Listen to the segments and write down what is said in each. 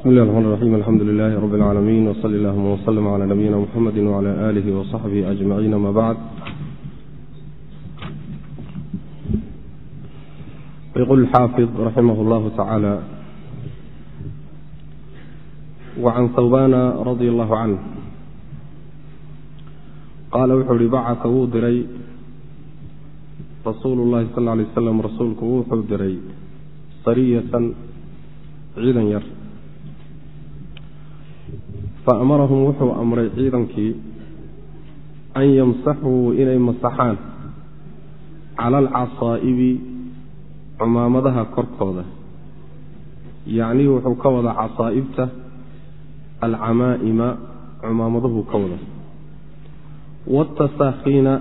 bismi llahi raxmaan raxiim alxamdu lilaahi rabbi اlcaalamiin wsali allahuma wslm cla nabiyina muxamedi wcla aalihi wasaxbihi ajmaciin ama bacd yqul xaafid raximah اllahu tacaala wacan hawbana radi allahu canh qaala wuxuu ihi bacata wuu diray. Rasuulu llahi sal ly waslam rasuulku wuxuu diray sariyatan ciidan yar faamarahum wuxuu amray ciidankii an yamsaxuu inay masaxaan cala alcasaa'ibi cumaamadaha korkooda. Yacnii wuxuu ka wadaa casaa'ibta alcamaa'ima cumaamaduhu ka wada. Waatasaakhiina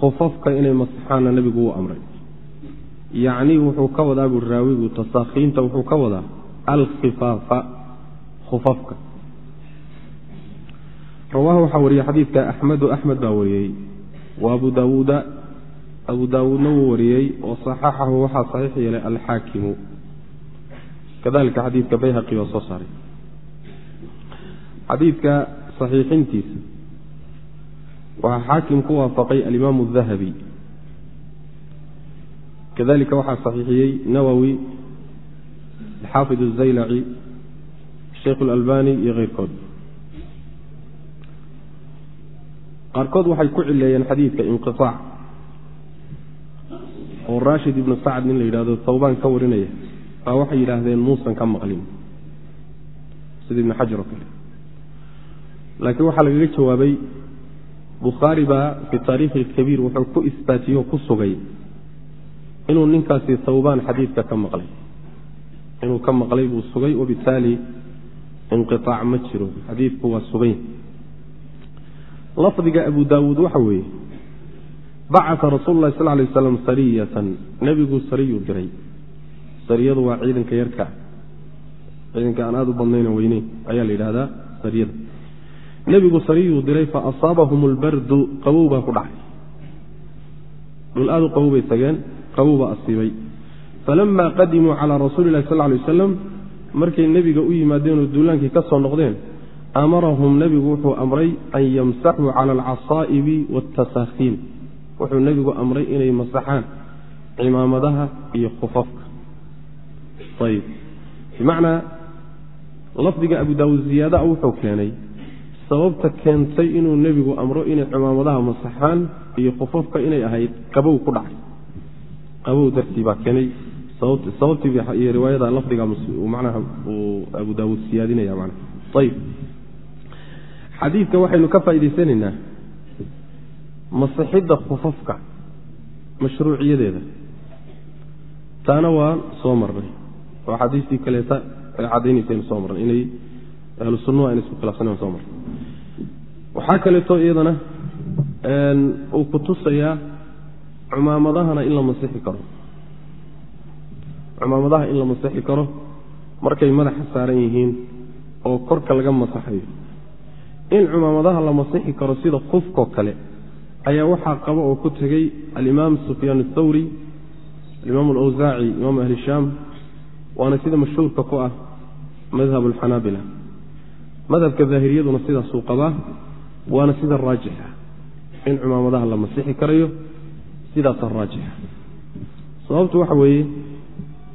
khufafka inay masaxaanna nebigu wuu amray. Yacnii wuxuu ka wadaa bui raawigu tasaakhiinta wuxuu ka wadaa alkhifaafa khufafka rawaahu waxaa wariyey xadiidka axmedu axmed baa wariyey wa abu daawuuda abu daawuudna wuu wariyey oo saxaxahu waxaa saxiix yeelay alxaakimu. Kadalika xadiidka bayhaqi oo soo saaray. Xadiidka saxiixintiisa. Waxaa xaakim ku waafaqay alimaamu dahabi kadalika waxaa saxiixiyey nawowi alxaafid azaylaci sheikh اlalbani iyo keyrkood. Qaarkood waxay ku cileeyeen xadiidka inqiطaac oo rashid ibnu sacd nin la yidhahdo tawbaan ka warinaya. Baa waxay yidhaahdeen muusan ka maqlin. Sida ibnu xajar oo kale. Laakiin waxaa lagaga jawaabay bukhaari baa fi taarikhi اkabiir wuxuu ku isbaatiyo ku sugay inuu ninkaasi tawbaan xadiidka ka maqlay. Inuu ka maqlay buu sugay wabitaali inqiaac ma jiro. Xadiidku waa sugay lafdiga abu daawuud waxa weeye bacaa rasuulu lahi sal lay waslam sariyatan nebiguu sariyuu diray sariyadu waa ciidanka yarka. Ciidanka aan aada u badnayno weyneyn ayaa la yidhahdaa sariyada. Nebigu sariyuu diray fa asaabahum lbardu qabow baa ku dhacay. Dhul aada u qabow bay tageen qabow baa asiibay. Falama qadimuu calaa rasuuli lahi sal lay wasalam markay nebiga u yimaadeenoo duulaankii ka soo noqdeen amarahum nebigu wuxuu amray an yamsaxuu cala alcasaa'ibi waatasaakhiin wuxuu nebigu amray inay masaxaan cimaamadaha iyo khufafka. Ayb bimacnaa lafdiga abu daawuud ziyaadaa wuxuu keenay sababta keentay inuu nebigu amro inay cimaamadaha masaxaan iyo khufafka inay ahayd qabow ku dhacay. Qabow dartii baa keenay. Sababtii iyo riwaayada lafdiga manaha uu abu daawuud siyaadinaya mana ayb xadiidka waxaynu ka faa'idaysanaynaa masixidda khufafka mashruuciyadeeda. Taana waa soo marnay oo xadiistii kaleeta ay caddaynaysaaynu soo marnay inay ahlu sunnuhu ayna isku khilaafsanen soo marnay. Waxaa kaleeto iyadana uu ku tusayaa cumaamadahana in la masixi karo. Cumaamadaha in la masixi karo markay madaxa saaran yihiin oo korka laga masaxayo in cumaamadaha la masixi karo sida kufkoo kale ayaa waxaa qaba oo ku tegey alimaam sufyaan athawri alimaam alawsaaci imaam ahli shaam waana sida mashhuurka ku ah madhab alxanaabila madhabka daahiriyaduna sidaasuu qabaa waana sida raajixa in cumaamadaha la masixi karayo sidaasa raajixa. Sababtu waxa weeye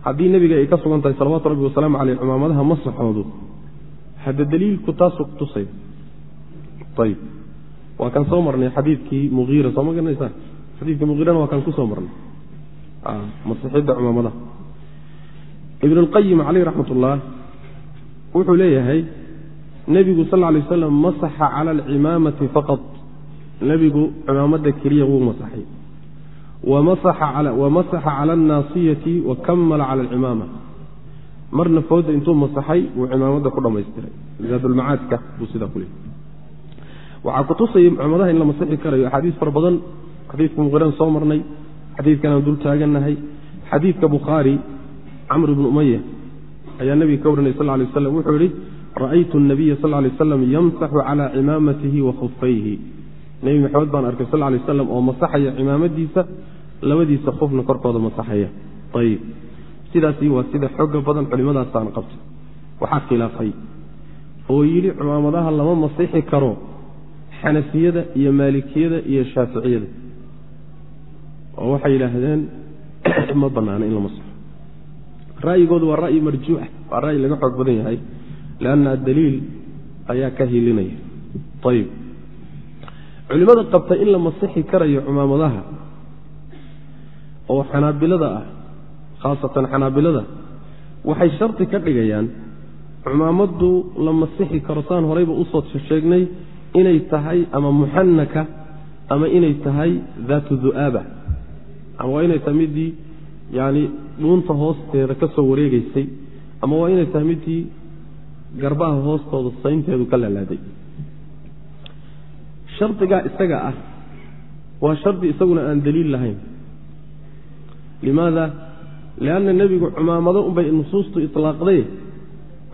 haddii nebiga ay ka sugan tahay salawatu rabbi wasalaamu caleyh cumaamadaha masaxoodu hadda daliilku taasuu kutusaya ayb waa kaan soo marnay xadiidkii muiira soo ma garanaysaan xadiidka muiirana waa kaan ku soo marnay. Masixidda cumaamadaha ibn اlqayim raxmat ullah wuxuu leeyahay nebigu sal alay waslam masaxa cala alcimaamati faqad nebigu cimaamadda keliya wuu masaxay. Wamasaxa cala alnaasiyati wa kamala cala alcimaama marna fooda intuu masaxay wuu cimaamadda ku dhammaystiray. Zaadulmacaadka buu sidaa ku leeyay waxaa kutusaya cumadaha in la masixi karayo axaadiis fara badan. Xadiidka muqiran soo marnay. Xadiidkan dul taagannahay xadiidka bukhaari camr ibnu umaya ayaa nebiga ka warinay sal lay waslam wuxuu yihi ra'aytu nabiya sal lay waslam yamsaxu cala cimaamatihi wa khufayhi nebi maxamed baan arkay sal lay waslam oo masaxaya cimaamadiisa labadiisa khufna korkooda masaxaya. Ayib. Sidaasi waa sida xooga badan culimadaasaan qabta waxaa khilaafay. Oo yidhi cumaamadaha lama masixi karo xanafiyada iyo maalikiyada iyo shaaficiyada. Oo waxay yidhaahdeen ma banaana in la masaxo ra'yigoodu waa ra'yi marjuux waa ra'yi laga xoog badan yahay lianna daliil ayaa ka hilinaya. Ayib culimmada qabta in la masixi karayo cumaamadaha oo xanaabilada ah khaasatan xanaabilada waxay shardi ka dhigayaan cumaamaddu la masixi karo saan horeyba u soo sheegnay inay tahay ama muxanaka ama inay tahay daatu du'aaba. Ama waa inay tahay midii yani dhuunta hoosteeda ka soo wareegeysay ama waa inay tahay midii garbaha hoostooda saynteedu ka lalaaday shardigaa isaga ah waa shardi isaguna aan daliil lahayn. Limaada lianna nebigu cumaamado unbay nusuustu itlaaqday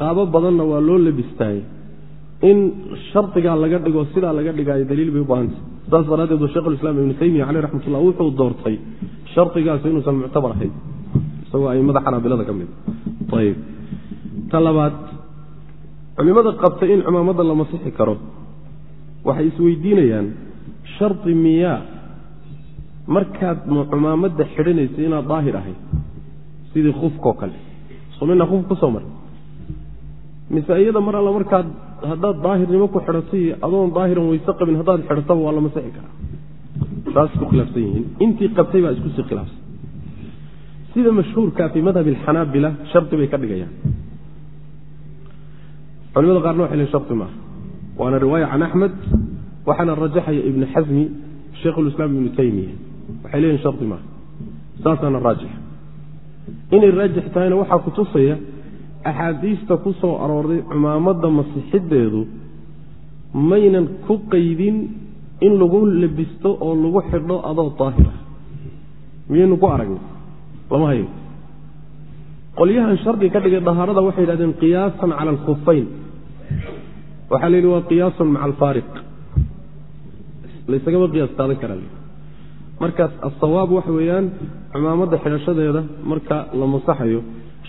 qaabo badanna waa loo labistaaye in shardigaa laga dhigo sidaa laga dhigaayo daliil bay u baahantay. Saas daraaddeed shekhulislaam ibnu taymiya caleyh raxmatullah wuxuu doortay shardigaasi inuusan muctabar ahayn. Isagoo aimada xanaabilada ka mid ayb ta labaad culimada qabta in cumaamadda la masixi karo waxay isweydiinayaan shardi miyaa markaad cumaamadda xidhanaysa inaad daahir ahayd sidii khufkaoo kale. Sumina khuf ku soo mar mise iyada mar alla markaad haddaad daahirnimo ku xidhatay adoon daahiran weyse qabin haddaad xidhataba waa la masixi karaa. Saas isku khilaafsan yihiin. Intii qabtay baa iskusii khilaafsan. Sida mashhuurka fii madhab alxanaabila shardi bay ka dhigayaan. Culimada qaarna waxay lehin shardi maaha waana riwaaya can axmed waxaana rajaxaya ibnu xasmi sheikhulislaam ibnu taymiya waxay leeyihiin shardi maaha saasaana raajix inay raajix tahayna waxaa ku tusaya axaadiista ku soo aroorday cumaamadda masixiddeedu maynan ku qaydin in lagu labisto oo lagu xidho adoo daahir ah miyaynu ku aragnay lama hayo. Qolyahan shardi ka dhigay dahaarada waxay yidhahdeen qiyaasan cala alkhufayn waxaa la yidhi waa qiyaasun maca alfaariq laysagama qiyaas qaadan karaa markaas asawaab waxa weeyaan cumaamadda xidhashadeeda marka la masaxayo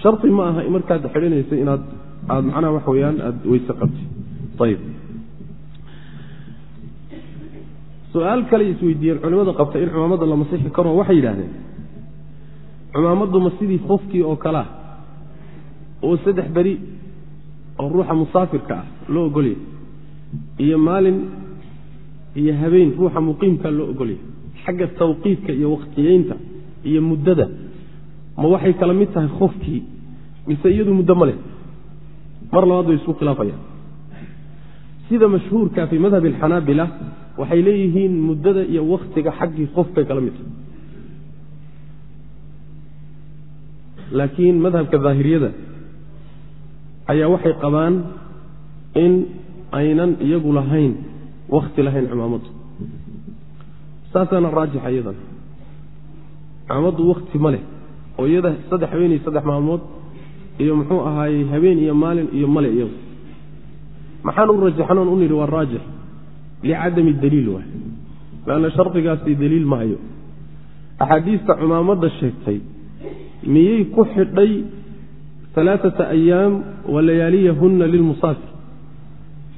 shardi ma aha markaad xidhanaysa inaad aad macnaha waxa weyaan aada weyse qabtay ayib su'aal kale isweydiiyeen culimada qabta in cumaamadda la masixi karo waxay yidhahdeen cumaamaddu ma sidii fofkii oo kalea oo saddex beri oo ruuxa musaafirka ah loo ogolyahy iyo maalin iyo habeen ruuxa muqiimka loo ogolyahy xagga tawqiidka iyo wakhtiyeynta iyo muddada ma waxay kala mid tahay khofkii mise iyadu muddo ma leh? Mar labaad bay isku khilaafayaan. Sida mashhuurka fii madhabi alxanaabila waxay leeyihiin muddada iyo wakhtiga xaggii qofkay kala mid tahay. Laakiin madhabka daahiriyada ayaa waxay qabaan in aynan iyagu lahayn wakhti lahayn cumaamaddu saasaana raajixa iyadana cumaamaddu wakhti ma leh oo iyada saddex habeen iyo saddex maalmood iyo muxuu ahaayey habeen iyo maalin iyo male iyadu maxaan u rajaxanoon u nidhi waa raajix licadami daliil waay. Lanna shardigaasi daliil ma axaadiista cumaamadda sheegtay miyey ku xidhay alaaata ayaam wa layaaliyahunna lilmusaafir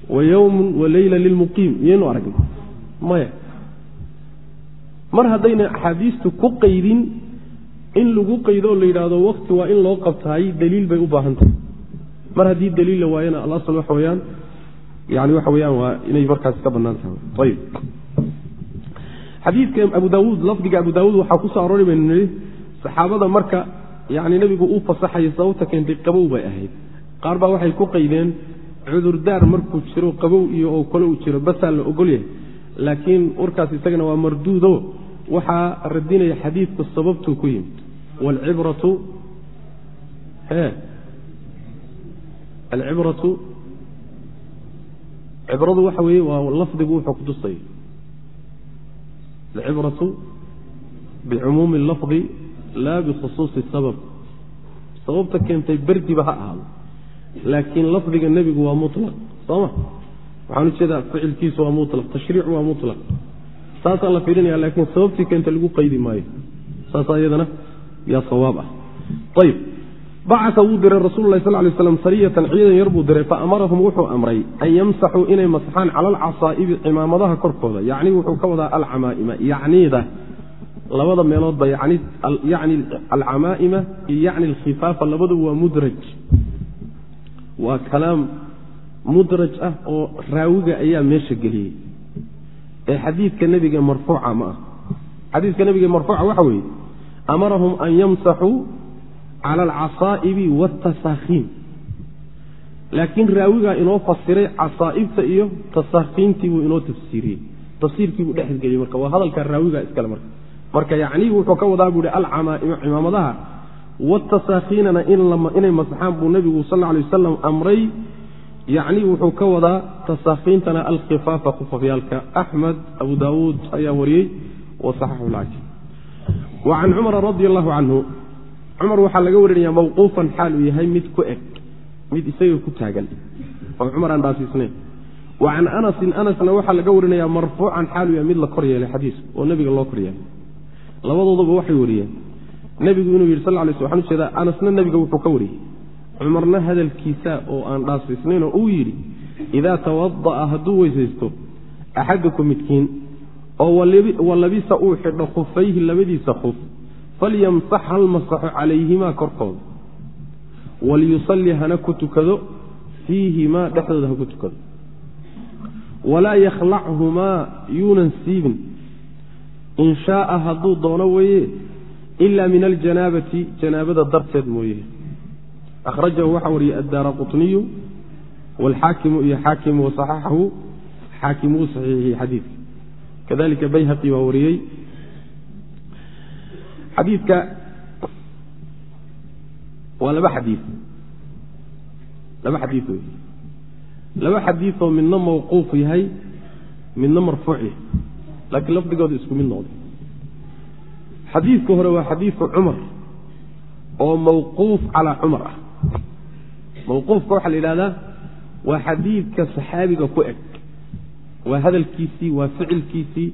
wa yowmun wa leyla lilmuqiim miyaynu aragna maya. Mar haddayna axaadiistu ku qaydin in lagu qaydo la yidhaahdo wakti waa in loo qabtaay daliil bay u baahan tahay. Mar haddii daliil la waayana alasal waxa weyaan yani waxa weyaan waa inay markaas ka bannaan tahay. Ayib xadiidka abu daawuud lafdiga abu daawuud waxaa ku soo aroori baynu nihi saxaabada marka yani nebigu uu fasaxayo sababta keentay qabow bay ahayd. Qaar baa waxay ku qaydeen cudurdaar markuu jiro qabow iyo oo kale uu jiro basaa la ogolyahay laakiin warkaas isagana waa marduudo. Waxaa radinaya xadiidku sababtuu ku yimid waalcibratu e alcibratu cibradu waxa weeye waa lafdigu wuxuu kutusaya alcibratu bicumuumi lafdi laa bikhusuusi sabab sababta keentay berdiba ha ahaado laakiin lafdiga nebigu waa mulaq sooma waxaan u jeedaa ficilkiisu waa mulaq tashriicu waa mulaq saasaa la fiirinaya laakiin sababtii keenta lagu qaydi maayo saasaa iyadana yaa sawaab ah. Ayib bacaa wuu diray rasul lah sal lay slam sariyatan ciidan yar buu diray fa amarahum wuxuu amray an yamsaxuu inay masxaan cala alcasaa'ibi cimaamadaha korkooda yacni wuxuu ka wadaa alcamaa'ima yacniida labada meeloodba yacni alcamaa'ima iyo yacni alkhifaafa labaduba waa mudraj. Waa kalaam mudraj ah oo raawiga ayaa meesha geliyey. Ee xadiidka nebiga marfuuca ma ah. Xadiidka nebiga marfuuca waxa weeye amarahum an yamsaxuu cala alcasaa'ibi wاtasaakhiin laakiin raawigaa inoo fasiray casaa'ibta iyo tasaakiintii buu inoo tafsiiriyey tafsiirkii buu dhexgeliyey marka waa hadalkaa raawigaa iskale marka marka yacnii wuxuu ka wadaa buu ihi alcamaa'ima cimaamadaha watasaakhiinana inay masaxaan buu nebigu sal alay wasalam amray yacnii wuxuu ka wadaa tasaakiintana alkhifaafa khufafyaalka axmed abu daawuud ayaa wariyey wasaxaxu lcajib wa can cumara radi allahu canhu cumar waxaa laga warinaya mawquufan xaal uu yahay mid ku eg mid isaga ku taagan. Oo cumar aan dhaasiisnayn wa can anasin anasna waxaa laga warinaya marfuucan xaal uu yahay mid la kor yeelay xadiisku oo nebiga loo kor yeelay. Labadooduba waxay wariyeen. Nebigu inuu yidhi sal lay sl waxaan u jeedaa anasna nebiga wuxuu ka wariyey. Cumarna hadalkiisa oo aan dhaasiisnayn oo uu yidhi idaa tawada'a hadduu weysaysto axadukum midkiin oo walabisa uu xidho khufayhi labadiisa khuf falyamsax hal masaxo calayhimaa korkooda. Waliyusalli hana ku tukado fiihimaa dhexdooda ha ku tukado. Walaa yakhlachumaa yuunan siibin. In shaaa hadduu doono weeye ila min aljanaabati janaabada darteed mooye. Akhrajahu waxaa wariyey addaara quطniyu wاlxaakimu iyo xaakimu wasaxaxahu xaakim saxiixiyey xadiidka kadalika bayhaqi waa wariyey. Xadiidka waa laba xadii laba xadiid wey laba xadiidoo midna mawquuf yahay midna marfuuc yahay. Laakiin lafdigooda isku mid noqday. Xadiidka hore waa xadiidu cumar oo mawquuf calaa cumar ah. Mawquufka waxaa la yidhahdaa waa xadiidka saxaabiga ku eg waa hadalkiisii waa ficilkiisii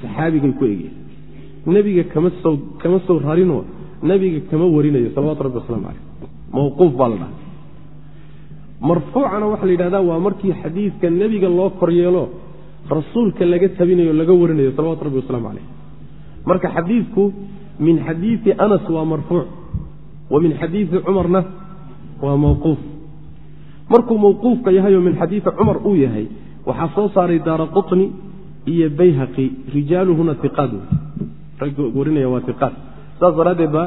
saxaabigay ku egeen. Nebiga kama soo rarinoo nebiga kama warinayo salawatu rabbi waslamu caleyh mawquuf baa la dhaha marfuucana waxaa la yidhahdaa waa markii xadiidka nebiga loo kor yeelo rasuulka laga tabinayo laga warinayo salawatu rabbi waslamu caleyh marka xadiidku min xadiidi anas waa marfuuc wa min xadiidi cumarna waa mawquuf. Markuu mawquufka yahayoo min xadiidi cumar uu yahay waxaa soo saaray daara quطni iyo bayhaqi rijaaluhuna iqaad ragga warinaya waa iqaad saas daraaddeed ba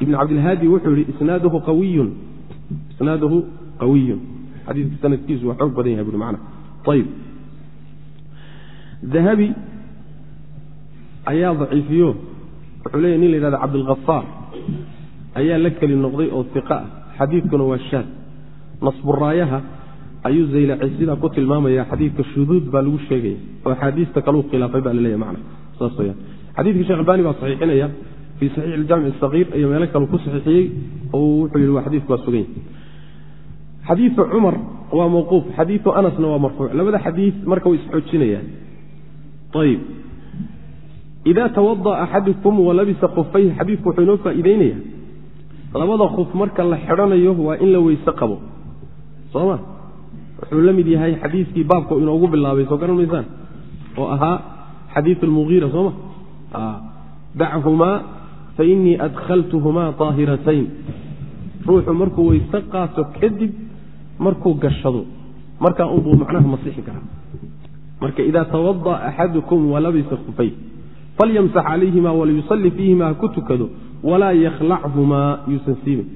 ibn cabdilhaadi wuxuu yihi isnaaduhu qawiyun. Isnaaduhu qawiyun. Xadiidka sanadkiisu waa xoog badan yahay bui mana ayib dahabi ayaa daciifiyo wuxuu leeyahy nin la yidhahda cabdilkhafaar ayaa la keli noqday oo iqa ah. Xadiidkuna waa shaad. Nasburaayaha ayuu zaylaci sidaa ku tilmaamaya xadiidka shuduud baa lagu sheegaya oo axaadiista kaluu khilaafay baa laleeyahy macna saas weyaan xadiidka sheekh albani baa saxiixinaya fii saxiix iljamci asagiir iyo meelo kale ku saxiixiyey oo wuxuu yihi waa xadiidku waa sugan yahy xadiidu cumar waa mawquuf xadiidu anasna waa marfuuc. Labada xadiid marka way isxoojinayaan. Ayib ida tawada'a axadukum walabisa khufayhi xadiidku wuxuu inoo faa'iideynaya labada khuf marka la xidhanayo waa in la weyse qabo. Soo ma wuxuu la mid yahay xadiidkii baabka inoogu bilaabay soo garan maysaan? Oo ahaa xadiiu lmugiira soo ma? Dachumaa fainii adkhaltuhumaa aahiratayn ruuxu markuu weyse qaato kadib markuu gashado markaa unbuu macnaha masixi karaa. Marka ida tawada'a axadukum walabisa khufay falyamsax calayhima waliyusalli fiihima ha ku tukado walaa yakhlachumaa yuusan siibin.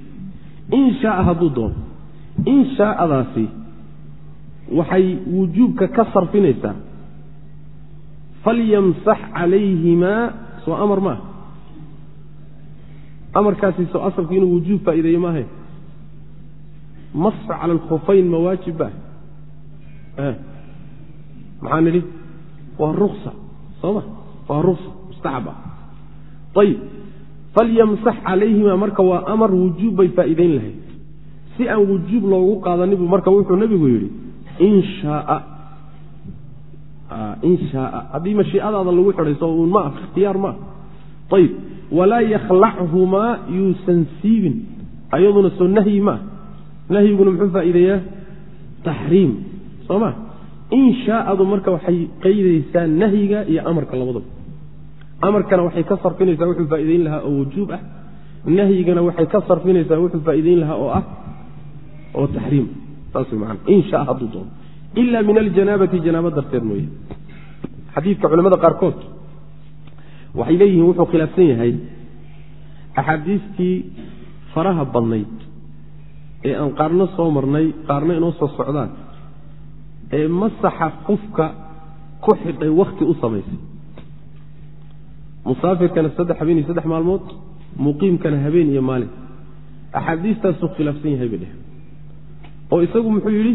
In shaaa hadduu doono in shaaadaasi waxay wujuubka ka sarfinaysaa. Falyamsax calayhimaa soo amar maaha amarkaasi soo asalku inuu wujuub faa'iideeye maahe masxu cala alkhufayn ma waajib ba maxaa nidhi? Waa ruksa soo ma? Waa ruksa mustaxab ah. Ayib falyamsax calayhima marka waa amar wujuub bay faa'iideyn lahayd. Si aan wujuub loogu qaadanin buu marka wuxuu nebigu yidhi in in shaaa haddii mashiicadaada lagu xidhay soo uun ma ikhtiyaar ma ah ayib walaa yakhlachumaa yuusan siibin ayaduna soo nahyi ma nahyiguna muxuu faa'iideeyaa taxriim soo ma inshaa'adu marka waxay qaydaysaa nahyiga iyo amarka labadaba amarkana waxay ka sarfinaysaa wuxuu faa'iideyn lahaa oo wujuub ah nahyigana waxay ka sarfinaysaa wuxuu faa'iideyn lahaa oo ah oo taxriim ila min aljanaabati janaabo darteed mooye. Xadiidka culamada qaarkood waxay leeyihiin wuxuu khilaafsan yahay axaadiistii faraha badnayd ee aan qaarno soo marnay qaarna inoo soo socdaan ee masaxa qofka ku xidhay wakti u samaysay. Musaafirkana saddex habeen iyo saddex maalmood muqiimkana habeen iyo maalin. Axaadiistaasuu khilaafsan yahay bay dheh oo isagu muxuu yidhi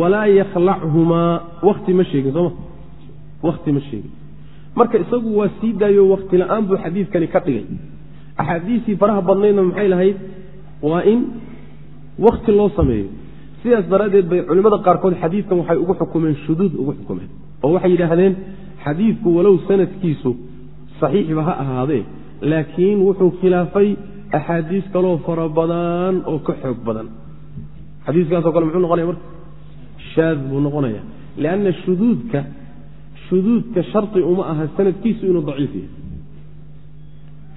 walaa yakhlachumaa. Wakti ma sheegin sooma wakti ma sheegin. Marka isagu waa sii daayo wakti la'aan buu xadiidkani ka dhigay. Axaadiistii faraha badnaydna maxay lahayd? Waa in wakti loo sameeyo. Sidaas daraaddeed bay culimmada qaarkood xadiidkan waxay ugu xukumeen shuduud ugu xukumeen oo waxay yidhaahdeen xadiidku walow sanadkiisu saxiixba ha ahaadee laakiin wuxuu khilaafay axaadiis kaloo fara badan oo ka xoog badan xadiiskaasoo kale muxuu noqonaya marka? Shaad buu noqonaya. Lianna shuduudka shuduudka shardi uma aha sanadkiisu inuu daciif yahay.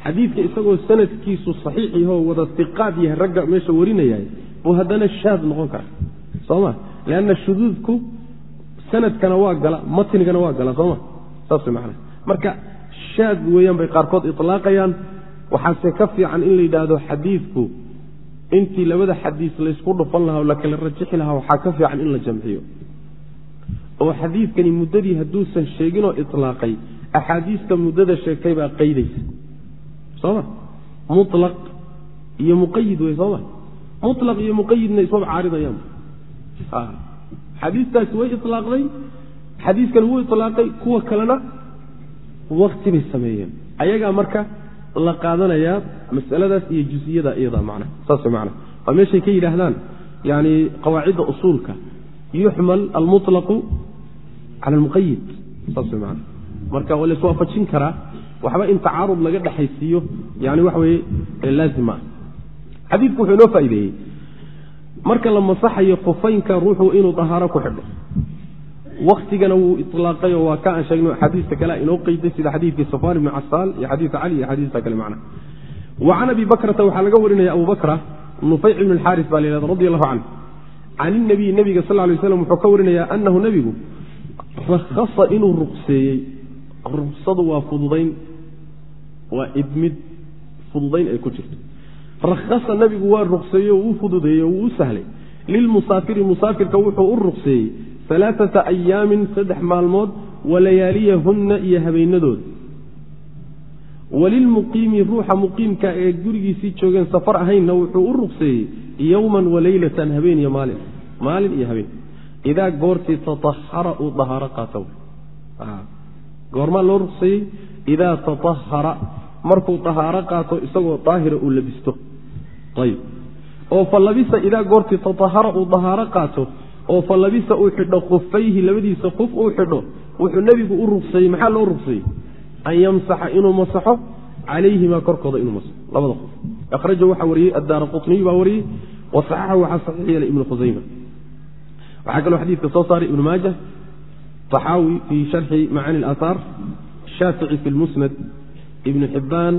Xadiidka isagoo sanadkiisu saxiix yahoo wada iqaad yahay ragga meesha warinayay buu haddana shaad noqon kara soo ma? Lianna shuduudku sanadkana waa gala matnigana waa gala sooma saas macana marka shaad weeyaan bay qaarkood ilaaqayaan waxaase ka fiican in la yidhaahdo xadiidku intii labada xadiis laysku dhufan lahaa oo la kala rajixi lahaa waxaa ka fiican in la jamciyo. Oo xadiidkani muddadii hadduusan sheeginoo ilaaqay axaadiista muddada sheegtay baa qaydaysa. Soma mulaq iyo muqayid wey sooma? Mulaq iyo muqayidna ismaba caaridayaan. Xadiistaasi way ilaaqday xadiiskani wuu ilaaqay kuwa kalena wakti bay sameeyeen. Ayagaa marka la qaadanayaa masaladaas iyo jusiyada iyada man saas man waa meeshay ka yidhaahdaan yani qawaacidda usuulka yuxmal almuطlaqu cala almuqayid saas man marka waa laiswaafajin karaa waxba in tacaarud laga dhexaysiiyo yani waxa weye laazim ah. Xadiidku wuxuu inoo faa'ideeyey marka la masaxayo kufaynka ruuxu inuu dahaaro ku xidho waktigana wuu ilaaqayo waa ka aan sheegno axaadiista kale inoo qeyday sida xadiidkii safaan ibni casaal iyo xadiidka cali iyo xadiista kale macna. Wa can abi bakrata waxaa laga warinaya abu bakra nufayc ibn alxaaris baa la yhahda radi allahu canhu. Can inabiy nebiga sal lay slam wuxuu ka warinayaa anahu nebigu rakhasa inuu ruqseeyey. Ruqsadu waa fududayn waa idmid fududayn ay ku jirto. Rakhasa nebigu waa ruqseeye o uu fududeeyey o uu u sahlay. Lilmusaafiri musaafirka wuxuu u ruqseeyey alaaata ayaamin saddex maalmood walayaaliyahunna iyo habeenadooda walilmuqiimi ruuxa muqiimka ee gurigiisii joogeen safar ahaynna wuxuu u ruqseeyey yowman waleylatan habeen iyo maalin. Maalin iyo habeen. Idaa goortii taahara uu dahaaro qaato goormaa loo ruqseeyey idaa taahara markuu dahaaro qaato isagoo daahira uu labisto. Ayb oo fa idaa goortii taahara uu dahaaro qaato oo fa labisa uu xidho khufayhi labadiisa kuf uu xidho wuxuu nebigu u ruqseeyey maxaa loo ruqseeyey an yamsaxa inuu masaxo calayhimaa korkooda inuu masaxo. Labada qof akhraja waxaa wariyey addaara qutniy baa wariyey wa saxaxahu waxaa saxiix ibnu khusayma waxaa kaloo xadiidka soo saaray ibnu maaja taxaawi fii sharxi macaani alaahaar shaafici fi lmusnad ibnu xibbaan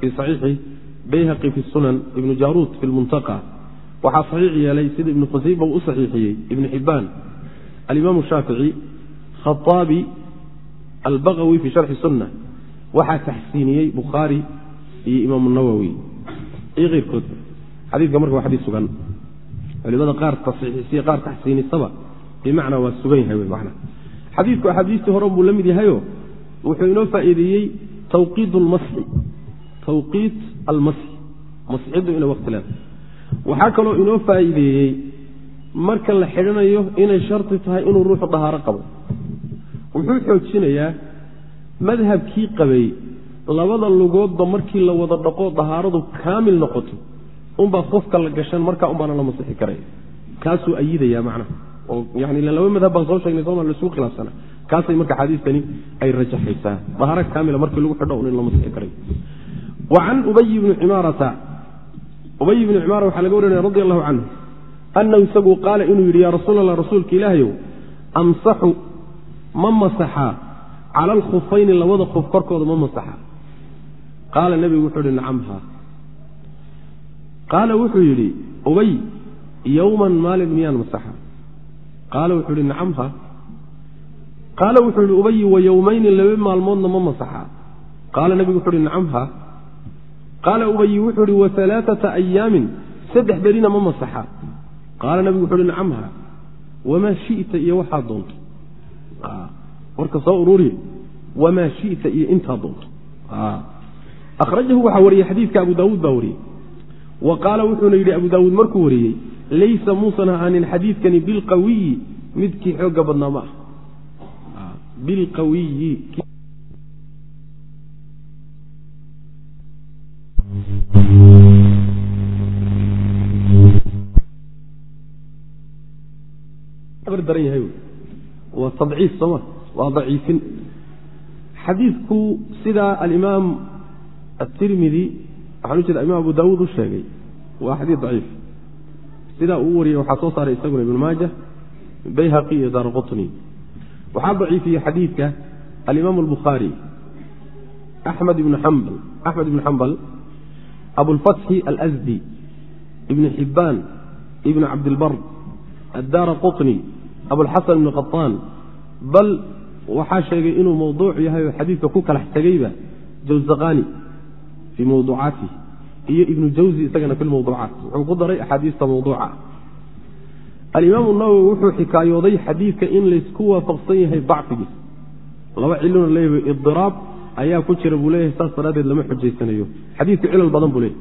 fii saxiixi bayhaqi fi sunan ibnu jaaruud fi lmuntaqa waxaa saxiix yeelay sida ibnu khusayma uu u saxiixiyey ibnu xibbaan alimaam shaafici khaaabi albaqawi fi sharxi sunna waxaa taxsiiniyey bukhaari iyo imaam nawowi iyo keyrkood xadiidka marka waa xadiis sugan. Culimada qaar tasxiixisiya qaar taxsiinisaba bimacnaa waa sugan yahay w mana xadiidku axaadiistii hore buu la mid yahayo wuxuu inoo faa'iideeyey tawqiid lmasxi tawqiit almasxi masxiddu inay waqti leedahay waxaa kaloo inoo faa'iideeyey marka la xidhanayo inay shardi tahay inuu ruuxu dahaaro qabo. Wuxuu xoojinayaa madhabkii qabay labada lugoodba markii la wada dhaqo dahaaradu kaamil noqoto unbaa qofka la gashan markaa unbaana la masixi karay. Kaasuu ayidaya macnaha oo yani laba madhab baan soo sheegnay sooma laisugu khilaafsana. Kaasay marka xadiistani ay rajaxaysaa dahaaro kaamila markii lagu xidho un in la masixi karay. Wa can ubayi bni cimaarata ubay ibni cumaar waxaa laga warinaya radi allahu canhu annahu isagu qaala inuu yidhi yaa rasuul allah rasuulka ilaahayow amsaxu ma masaxaa cala alkhufayni labada khuf korkooda ma masaxaa qaala nebigu wuxuu yihi nacam haa. Qaala wuxuu yidhi ubay yowman maalin miyaan masaxa? Qaala wuxuu yihi nacam haa. Qaala wuxuu yihi ubayi wa yowmayni laba maalmoodna ma masaxaa qaala nebigu wuxuu yihi nacam haa qaala ubayi wuxuu ihi wa alaaata ayaamin saddex berina ma masaxaa qaala nebigu wuxu uhi nacam haa wamaa shita iyo waxaa doonto. Warka soo ururiye wamaa shita iyo intaa doonto. Akhrajahu waxaa wariyey xadiidka abu daawuud baa wariyey. Wa qaala wuxuuna yidhi abu daawuud markuu wariyey laysa muusan ahaanin xadiidkani bilqawiyi midkii xooga badnaa ma ah. Bilqawiyi daran yahay waa tadciif sooma waa daciifin. Xadiidku sidaa alimaam atirmidi waxaan u jeeda imaam abu daawuud u sheegay waa xadiid daciif. Sidaa uu wariyey waxaa soo saaray isaguna ibnu maaja bayhaqi iyo qutni waxaa daciifiyey xadiidka alimaam albukhaari axmed ibnu xambal axmed ibnu xambal abulfatxi alsdi ibnu xibbaan ibnu cabdilbar addaara qutni abulxasan ibnu qaطaan bal waxaa sheegay inuu mawduuc yahay oo xadiidka ku kalax tegeyba jawzaqani fii mawduucaatihi iyo ibnu jawzi isagana fi lmawduucaat wuxuu ku daray axaadiista mawduuca. Alimaamu nawowi wuxuu xikaayooday xadiidka in laysku waafaqsan yahay dacfigiis laba cilona leeyahay idiraab ayaa ku jira buu leeyahay saas daraaddeed lama xujaysanayo xadiidku cilal badan buu leeyahy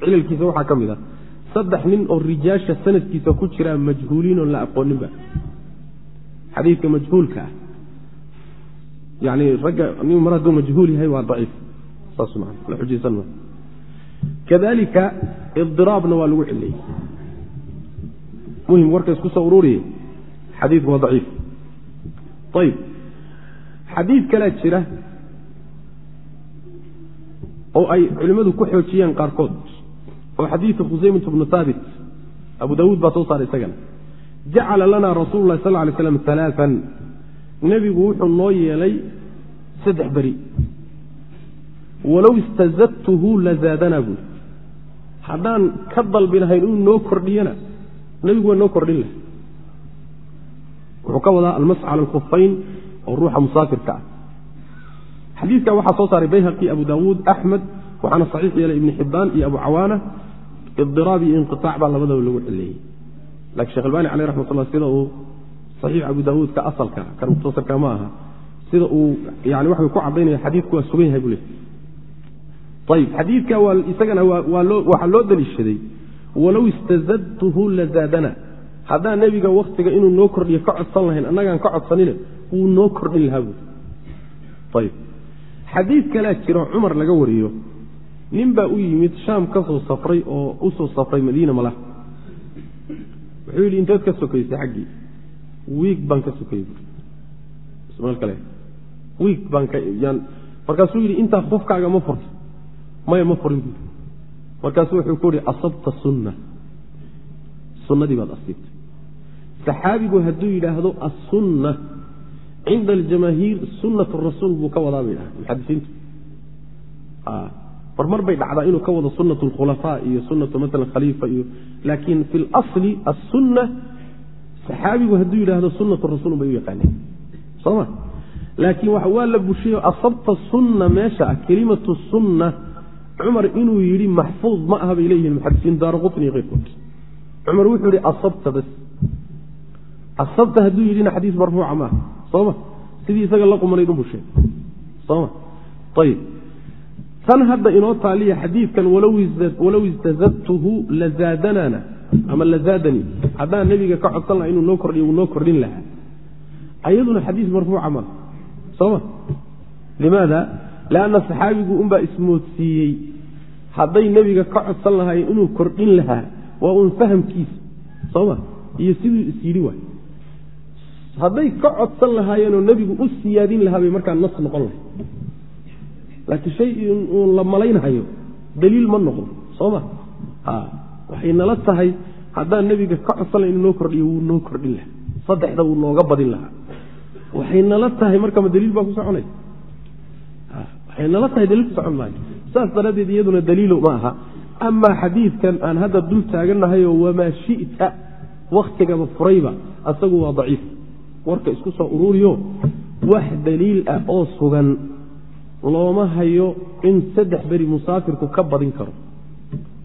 cilalkiisa waxaa ka mid ah saddex nin oo rijaasha sanadkiisa ku jiraa majhuuliin oon la aqooninba xadiidka majhuulka ah. Yani ragga nin mar hadduu majhuul yahay waa daciif. Saas maa la xujaysan maa kadalika idiraabna waa lagu cileeyey muhiim warka isku soo ururiye xadiidku waa daciif. Ayib xadiid kalaa jira oo ay culimmadu ku xoojiyeen qaarkood oo xadiidka khusaymat bnu haabit abu dawuud baa soo saaray isagana jacala lanaa rasuulu lahi sal lay slam alaaan nebigu wuxuu noo yeelay saddex beri. Walow istazadtuhu lazaadanaa buuri haddaan ka dalbi lahayn inuu noo kordhiyana nebigu waa noo kordhin lahay wuxuu ka wadaa almasx cala alkufayn oo ruuxa musaafirka ah. Xadiidka waxaa soo saaray bayhaqi abu daawuud axmed waxaana saxiix yeelay ibni xibbaan iyo abu cawaana. Idiraab iyo inqiaac baa labadaba lagu cileeyey laakiin shekh albani caleyh raxmat ullah sida uu saxiix abu daawuudka asalka kan mukhtasarka ma aha. Sida uu yani waxay ku cadaynaya xadiidku waa sugan yahay buu le ayib xadiidka waa isagana waxaa loo daliishaday. Walow istazadtuhu lazaadana. Haddaan nebiga waktiga inuu noo kordhiyo ka codsan lahayn annagaan ka codsanine wuu noo kordhin lahaa buui ayib xadiid kalea jiro cumar laga wariyo. Nin baa u yimid shaam ka soo safray oo u soo safray madiina malah wuxuu yidhi inteed ka sokaysay xaggii. Wiig baan ka sokayey wiig baan markaasuu yidhi intaa khufkaaga ma furta maya ma furin buui markaasuu wuxuu ku yihi asabta sunna. Sunnadii baad asiibtay saxaabigu hadduu yidhaahdo assunna cinda aljamaahiir sunnatu rasuul buu ka wadaa bay dhaha muxadisiintu mar bay dhacdaa inuu ka wado sunat alkhulafaa iyo sunatu maala khaliifa iyo laakiin fi lasli assunna saxaabigu hadduu yidhaahdo sunnatu rasuul bay u yaqaaneen. Soma laakiin waa la bushiyo asabta sunna meesha ah kelimatu sunna cumar inuu yidhi maxfuud ma aha bay leeyihiin muxadisiin daara qutni keyrkood cumar wuxuu yihi asabta bas asabta hadduu yidhina xadiis marfuuca maaha soma sidii isaga la qumanayd unbuu sheegay. Soma ayib tan hadda inoo taaliya xadiidkan walow istazadtuhu lazaadanana ama lazaadanii haddaan nebiga ka codsan laha inuu noo kordhiyo wuu noo kordhin lahaa. Ayaduna xadiis marfuuca maaha soma limaada? Lanna saxaabigu unbaa ismoodsiiyey hadday nebiga ka codsan lahaayeen inuu kordhin lahaa waa uun fahamkiisa. Soma iyo siduu is yidhi waay. Hadday ka codsan lahaayeenoo nebigu u siyaadin lahaa bay markaa nas noqon lahay laakiin shay uun la malaynhayo daliil ma noqdo soo ma? Waxay nala tahay haddaan nebiga ka codsanla inuu noo kordhiyo wuu noo kordhin lahaa. Saddexda wuu nooga badin lahaa. Waxay nala tahay markama daliil baa ku soconay waxay nala tahay daliil ku socon maayo. Saas daraaddeed iyaduna daliilo ma aha. Amaa xadiidkan aan hadda dul taaganahayoo wamaa shita waktigaba furayba asagu waa daciif. Warka isku soo ururiyo wax daliil ah oo sugan looma hayo in saddex beri musaafirku ka badin karo.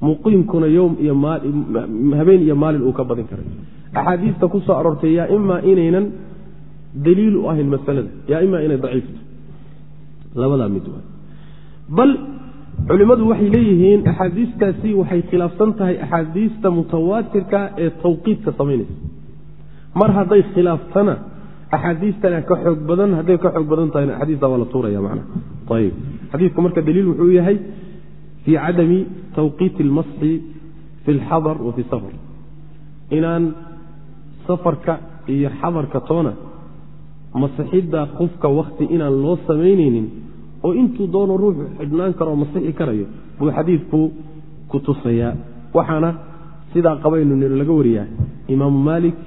Muqiimkuna yowm iyo habeen iyo maalin uu ka badin karay axaadiista ku soo aroortay yaa imaa inaynan daliil u ahayn masalada. Yaa imaa inay daciifto. Labadaa mid waa. Bal culimmadu waxay leeyihiin axaadiistaasi waxay khilaafsan tahay axaadiista mutawaatirka ee tawqiidka samaynaysa. Mar hadday khilaaftana axaadiistana ka xoog badan hadday ka xoog badan tahayna axaadiista waa la tuuraya macnaha ayib xadiidku marka daliil wuxuu yahay fii cadami tawqiiti almasxi fi alxadar wa fi safar inaan safarka iyo xadarka toona masixidda qofka wakti inaan loo samaynaynin oo intuu doono ruuxu xidhnaan karo oo masixi karayo buu xadiidku ku tusayaa waxaana sidaa qabaynu laga wariyaa imaamu maalik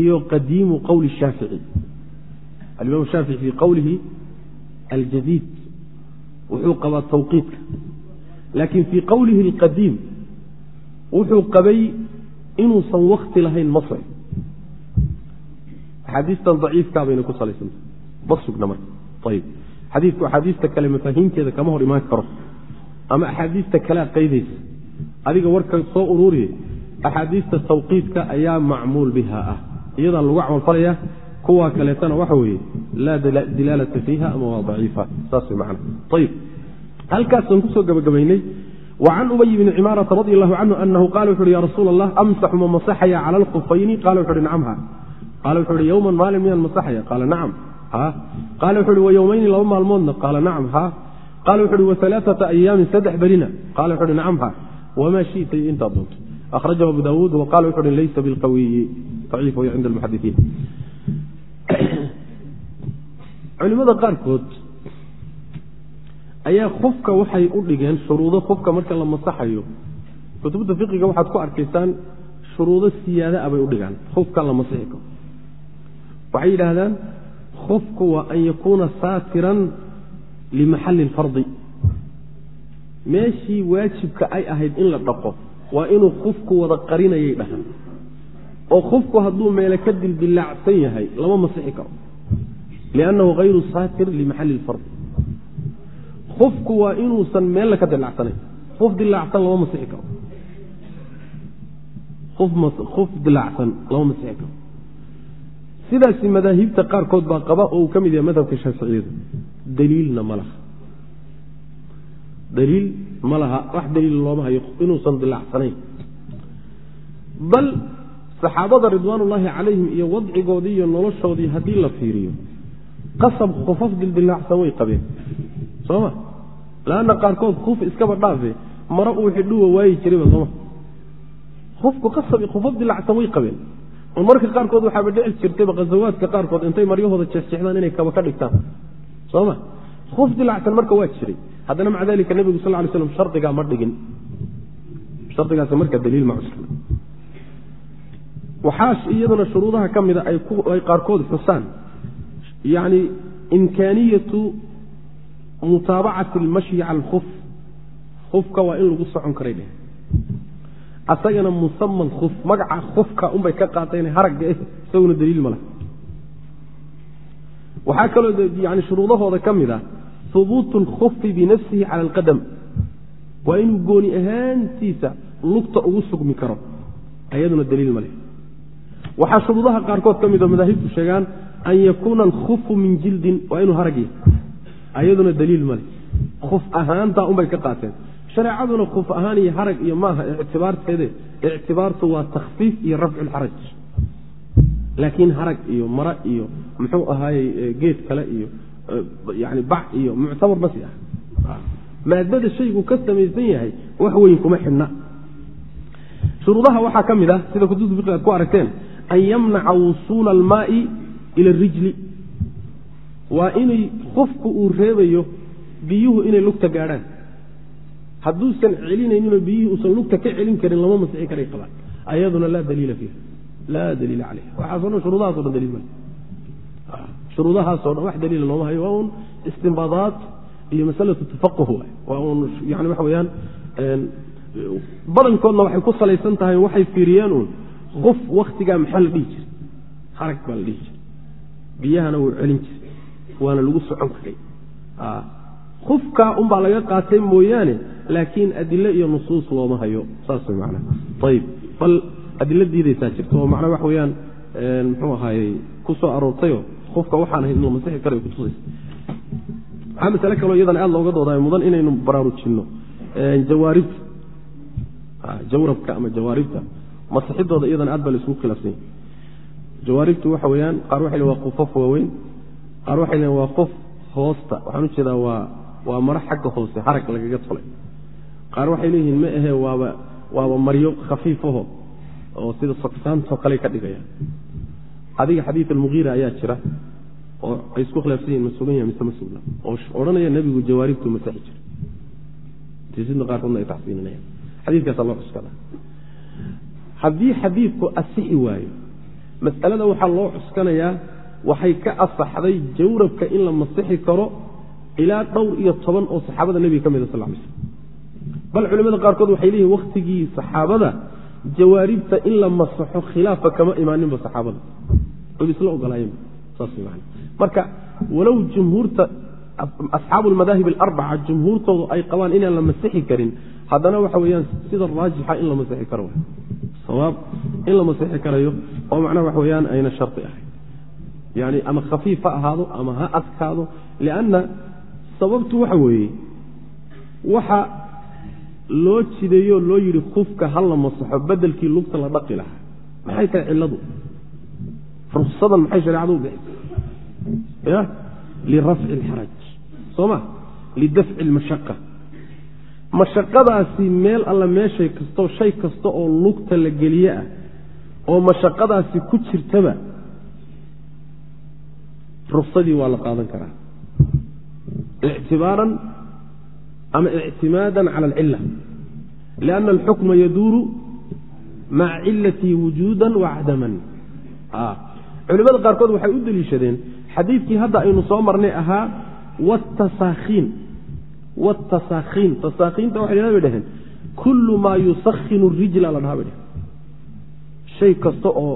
iyo qadiimu qowli shaafici alimaam shaafici fii qowlihi aljadiid wuxuu qabaa tawqiidka laakiin fii qowlihi alqadiim wuxuu qabay inuusan wakti lahayn masix axaadiistan daciifkaa bayna ku salaysantah ma sugna marka. Ayib xadiidku axaadiista kale mafaahiimteeda kama hor imaan karo. Ama axaadiista kalea qaydaysa. Adiga warka soo ururiye axaadiista tawqiidka ayaa macmuul biha ah iyadaa lagu camalfalaya kuwa kaleetana waxa weeye laa dilaalata fiiha ama waa daciifa. Saas way macana ayib halkaasaan ku soo gabagabaynay wacan ubay bni cimaarata radi allahu canhu anahu qala wuxu uhi ya rasuula allah amsaxu ma masaxaya cala alkhufayni qala wuxu uhi nacamha qaala wuxu uhi yowman maalin miyaan masaxaya? Qaala nacam ha. Qaala wuxu uhi wa yowmayni laba maalmoodna? Qaala nacam ha. Qaala wuxu uhi wa alaaata ayaamin saddex berina? Qala wuxu uhi nacam ha. Wamaa shita intaad doonto akhrajahu abu daawuud wa qala wuxu uhi laysa bilqawiyi daciif way cinda almuxadisiin culimada qaarkood ayaa khufka waxay u dhigeen shuruudo khufka marka la masaxayo kutubta fiqiga waxaad ku arkaysaan shuruudo siyaada a u dhigaan khufka la masixi karo waxay yidhaahdaan khufku waa an yakuuna saatiran limaxalli lfardi meeshii waajibka ay ahayd in la dhaqo waa inuu khufku wada qarinayay dhahaan. Oo khufku hadduu meele ka dildilaacsan yahay lama masixi karo. Liannahu hayru saatir limaxalli lfardi khufku waa inuusan meella ka dilacsanayn uf dilaacsan lama masixi karo. Uf dilaacsan lama masixi karo. Sidaasi madaahibta qaarkood baa qaba oo uu ka mid yahay madhabka shaaficiyadu daliilna ma laha. Daliil ma laha wax daliil looma hayo inuusan dilaacsanayn bal saxaabada ridwaanullaahi calayhim iyo wadcigoodii iyo noloshoodii haddii la fiiriyo qasab khufaf dildilaacsan way qabeen. Sooma laanna qaarkood kuf iskaba dhaafe mara uu xidhuwa waayi jirayba sooma kufku qasab khufaf dilacsan way qabeen. Oo marka qaarkood waxaaba dhici jirtayba khasawaadka qaarkood intay maryahooda jeexjeexdaan inay kaba ka dhigtaan. Sooma kuf dilacsan marka waa jiray haddana maca dalika nebigu sal lay slam shardigaa ma dhigin. Shardigaas marka daliil ma cuskan waxaa iyaduna shuruudaha ka mida ay qaarkood xusaan. Yani imkaaniyatu mutaabacati almashyi cala khufka waa in lagu socon karay dheh asagana musama alkhuf magaca khufka unbay ka qaateen haragga eh isaguna daliil ma leh. Waxaa kaloo yani shuruudahooda ka mid ah hubuutu alkhufi binafsihi cala alqadam waa inuu gooni ahaantiisa lugta ugu sugmi karo ayaduna daliil ma leh. Waxaa shuruudaha qaarkood ka mid oo madaahibtu sheegaan an yakuuna alkhufu min jildin waa inuu harag yahay. Ayaduna daliil male khuf ahaantaa unbay ka qaateen. Shareecaduna khuf ahaan iyo harag iyo maaha ictibaarteede ictibaartu waa takhfiif iyo rafcu lxaraj laakiin harag iyo mara iyo muxuu ahaayey geed kale iyo yani bac iyo muctabar masi ah maadada shaygu ka samaysan yahay wax weyn kuma xidhna. Shuruudaha waxaa ka mid ah sida kutubta fiqi aad ku aragteen an yamnaca wusuula almaai ila arijli waa inay qofku uu reebayo biyuhu inay lugta gaadhaan. Hadduusan celinayninoo biyihii uusan lugta ka celin karin lama masixi karay qabaan. Ayaduna laa daliila fiiha. Laa daliila caleyha waxaaso dhan shuruudahaaso dhan daliil male shuruudahaasoo dhan wax daliila looma hayo waa un istimbaadaat iyo masalatu tafaquh waa un yani waxa weeyaan badankoodna waxay ku salaysan tahay waxay fiiriyeen uun qof waktigaa maxaa la dhihi jiray? Harag baa la dhihi jiray. Biyahana wuu celin jiray. Waana lagu socon karay. Qofkaa unbaa laga qaatay mooyaane laakiin adilo iyo nusuus looma hayo. Saas way macnaha ayib bal adilo diidaysaa jirta oo macnaa wax weeyaan muxuu ahaayey ku soo aroortayo qofka waxaan ahayn in la masixi karayo kutusaysa waxaa masale kaloo iyadana aada looga doodayo mudan inaynu baraarujinno jawaaribta. Jawrabka ama jawaaribta. Masixidooda iyadana aad baa la isugu khilaafsanya jawaaribtu waxa weeyaan qaar waxay lehin waa qufaf waaweyn qaar waxay lehin waa qof hoosta. Waxaan u jeedaa waa waa maro xagga hoose harag lagaga tolay. Qaar waxay leeyihiin ma ahee waaba waaba maryo khafiifaho oo sida soksaantoo kale ka dhigayaan adiga xadiid almugiira ayaa jira oo ay isku khilaafsan yihiin ma sugan yaha mise ma sugna oo odhanaya nebigu jawaaribtu masixi jira tisidna qaarkoodna ay taxsiininayaan xadiidkaasaa loo cuskada. Haddii xadiidku asixi waayo mas'alada waxaa loo cuskanayaa waxay ka asaxday jawrabka in la masixi karo ilaa dhowr iyo toban oo saxaabada nebiga ka mida sal lay slm bal culimmada qaarkood waxay leeyihiin wakhtigii saxaabada jawaaribta in la masaxo khilaafa kama imaaninba saxaabada oy isla ogolaayeenba saas man marka walow jumhuurta asxaabu almadaahib alarbaca jumhuurtoodu ay qabaan inaan la masixi karin haddana waxa weeyaan sida raajixa in la masixi karo sawaab in la masixi karayo oo macnaha waxa weeyaan ayna shardi ahayn. Yani ama khafiif ha ahaado ama ha adkaado lianna sababtu waxa weeye waxa loo jideeyo loo yidhi kufka ha la masaxo bedelkii lugta la dhaqi lahaa. Maxay tahay cilladu? Ruksadan maxay shareecadu u bixisay ya? Lirafci alxaraj soo ma? Lidafci almashaqa mashaqadaasi meel alla meeshay kastoo shay kasta oo lugta la geliye ah oo mashaqadaasi ku jirtaba ruksadii waa la qaadan karaa. Ictibaaran ama ictimaadan cala alcila lianna alxukma yaduuru maca cilatii wujuudan wa cadaman culimada qaarkood waxay u deliishadeen xadiidkii hadda aynu soo marnay ahaa watasaakhiin watasaakhiin tasaakhiinta waxay dhaha bay dhaheen kullu maa yusakhinu rijla la dhaha bay dhaheen shay kasta oo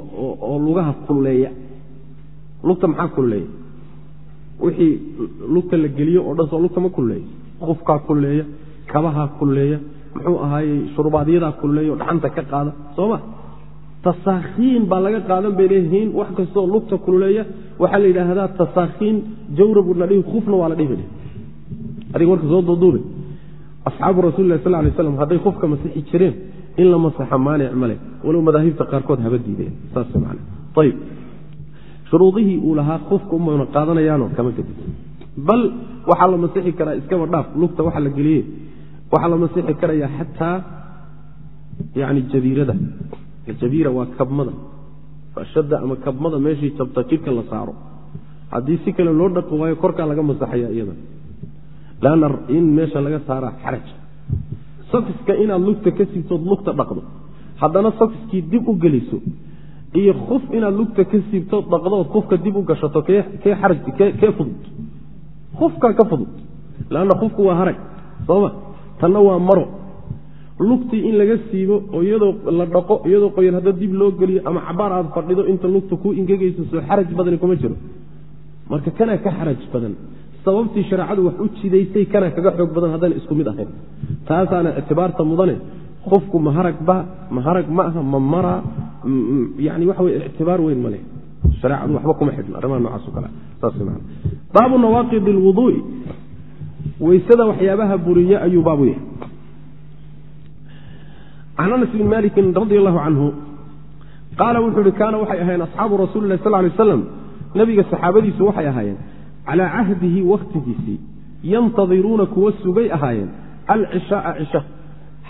oo lugaha kulleeya lugta maxaa kulleeya wixii lugta la geliyo oo dhan soo lugta ma kulleeya qufkaa kulleeya kabahaa kulleeya muxuu ahaayey shurbaadyadaa kulleeya oo dhaxanta ka qaada soo ma tasaakhiin baa laga qaadan bay leeyihiin wax kastoo lugta kulleeya waxaa la yidhaahdaa tasaakhiin jawrabu na dhihi kufna waa la dhihi. Bay adiga warka soo duuduube asxaabu rasuli lah sal lay slam hadday kufka masixi jireen in la masaxa maanic male walow madaahibta qaarkood haba diideen saas man ayib shuruudihii uu lahaa kufka umayna qaadanayaanoo kama gadis bal waxaa la masixi karaa iskaba dhaaf lugta waxa la geliye waxaa la masixi karayaa xataa yani jabiirada. Jabiira waa kabmada. Fashada ama kabmada meeshii jabta jidhka la saaro. Haddii si kale loo dhaqi waayo korkaa laga masaxaya iyada. Lanna in meesha laga saaraa xaraj. Sofiska inaad lugta ka siibtood lugta dhaqdo. Haddana sofiskii dib u geliso iyo kuf inaad lugta ka siibtood dhaqdood kufka dib u gashato kee xaraj kee fudud kufkaa ka fudud. Lanna kufku waa harag sooma. Tanna waa maro. Lugtii in laga siibo oo iyadoo la dhaqo iyadoo qoyan hadda dib loo geliyo ama cabaar aad fadhido inta lugta kuu ingegayso soo xaraj badani kuma jiro. Marka kanaa ka xaraj badan sababtii shareecadu wax u jidaysay kana kaga xoog badan haddana isku mid ahayn. Taasaana ictibaarta mudane qofku ma harag ba ma harag ma aha ma maraa yani waxa wey ictibaar weyn ma leh. Shareecadu waxba kuma xidhno arrimaha noocaas o kale saas man baabu nawaaqid alwuduu'i weysada waxyaabaha buriye ayuu baabu yahay. Can anas bn malikin radi allahu canhu qaala wuxuu uhi kaana waxay ahaayeen asxaabu rasuuli lah sal lay aslam nabiga saxaabadiisu waxay ahaayeen calaa cahdihi wakhtigiisii yantadiruuna kuwa sugay ahaayeen alcishaaa cisha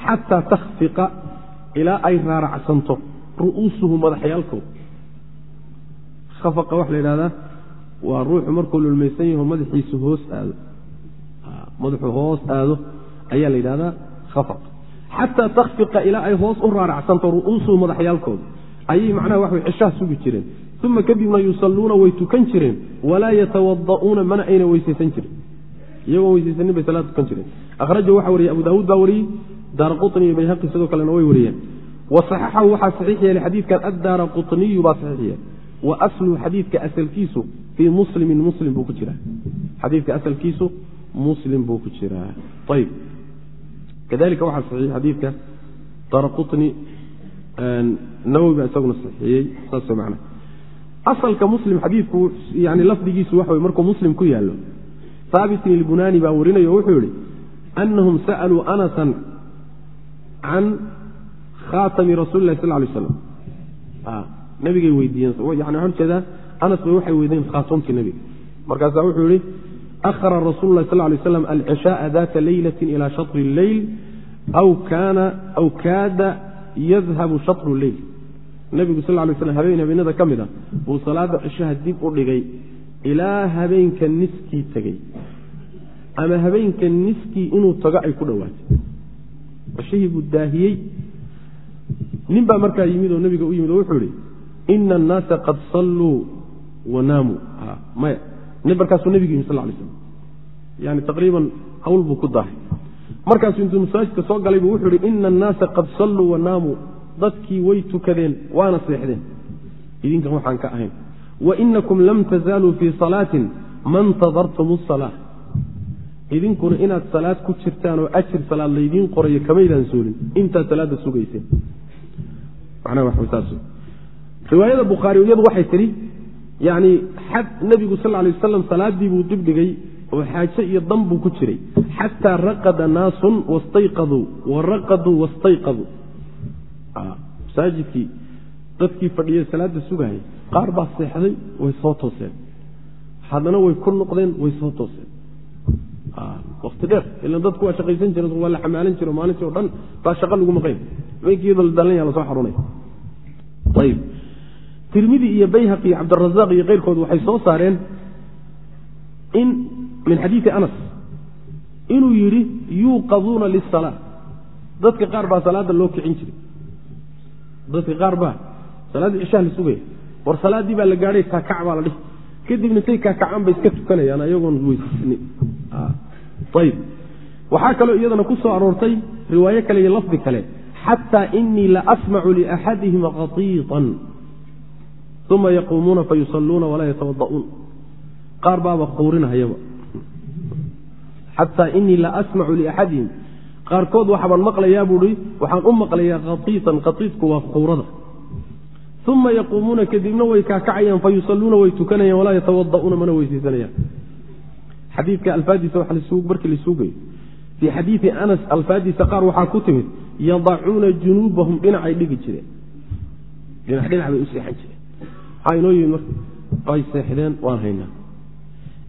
xataa takhfiqa ilaa ay raaracsanto ru'uusuhu madaxyaalkooda khafaqa waxa la yidhahdaa waa ruuxu markuu lulmaysan yaho madaxiisu hoos aado. Madaxu hoos aado ayaa la yidhahdaa khafaq. Xataa takfiqa ilaa ay hoos u raaracsanto ru'uusuhu madaxyaalkooda. Ayay macnaha wax cishaha sugi jireen. Uma kadibna yusalluuna way tukan jireen. Walaa yatawada'uuna mana ayna weysaysan jirin. Iyagoo weysaysanin bay salaad tukan jireen. Akhraja waxaa wariyey abu daawuud baa wariyey daara qutni iyo bayhaqi sidoo kalena way wariyeen. Wa saxaxahu waxaa saxiix yeelay xadiidkan addaara qutniyu baa saxiix yeelay wa asluhu xadiidka asalkiisu fii muslimin muslim buu ku jiraa xadiidka asalkiisu muslim buu ku jiraa ayb kadalika waxaa saxiix xadiidka daara qutni nawowi baa isaguna saxiixiyey saas macna. Asalka muslim xadiidku yani lafdigiisu waxa wey markuu muslim ku yaallo haabitin ilbunaani baa warinaya oo wuxuu yihi anahum sa'aluu anasan can khaatami rasuli lah sal lay slam nabigay weydiiyeen u jeedaa anas bay waxay weydiiyeen khaatumkii nebiga markaasaa wuxuu yihi ahara rasuulu lah lay slam alcishaaa data leylati ila shatri lleyl aw kaada yadhabu shatru lleyl nebigu sal lay slam habeen habeenada ka mid a buu salaada cishaha dib u dhigay ilaa habeenka niskii tegey. Ama habeenka niskii inuu tago ay ku dhowaatay cishihii buu daahiyey. Nin baa markaa yimid oo nebiga u yimid oo wuxuu ihi ina annaasa qad salluu wa naamuu. Maya. Markaasuu nebigu yimid sal lay slam yani taqriiban hawl buu ku daahay markaasuu intuu masaajidka soo galay buu wuxuu ihi ina annaasa qad salluu wa naamuu. Dadkii way tukadeen waana seexdeen. Idinkan waxaan ka ahayn. Wa inakum lam tazaaluu fii salaatin ma ntadartum salaa idinkuna inaad salaad ku jirtaan oo ajir salaad laydiin qorayo kamaydaan suulin intaad salaada sugayseen riwaayada bukhaari iyadu waxay tidhi yani xad nebigu sal lay wasalam salaadii buu dibdhigay oo xaaje iyo dan buu ku jiray. Xataa raqada naasun wastayqaduu wa raqaduu wastayqaduu. Masaajidkii dadkii fadhiyey salaada sugayay qaar baa seexday way soo tooseen. Haddana way ku noqdeen way soo tooseen. Wati dheer ila dadku waa shaqaysan jire waa la xamaalan jiro maalintii o dhan baa shaqa lagu maqayn. Habeenkiiyadoo la daalanya la soo xarunay. Ayib tirmidi iyo bayhaqi iyo cabdirazaaq iyo keyrkood waxay soo saareen in min xadiidi anas inuu yidhi yuuqaduuna lisala dadka qaar baa salaada loo kicin jiray. Dadka qaar baa salaaddii cishaha la sugaya. War salaaddii baa la gaadhay kaakac baa la dhihi. Kadibna say kaakacaan bay iska tukanayaan ayagoon weysisnin. Ayib waxaa kaloo iyadana ku soo aroortay riwaayo kale iyo lafdi kale. Xataa inii la asmacu liaxadihim khatiiطan uma yaquumuuna fayusaluuna walaa yatawada'uun qaar baaba quurinahayaba xataa inii la asmacu liaxadihim qaarkood waxaabaan maqlayaa buui waxaan u maqlayaa khaiitan khaiidku waa quurada. Uma yaquumuuna kadibna way kaakacayaan fayusaluuna way tukanayaan walaa yatawada'uuna mana weysaysanayaan xadiidka alfaadiisa markii la suugayo fii xadiidi anas alfaadiisa qaar waxaa ku timid yadacuuna junuubahum dhinacay dhigi jireen. Dhinac dhinac bay u seexan jireen yimid marka ay seexdeen waan haynaa.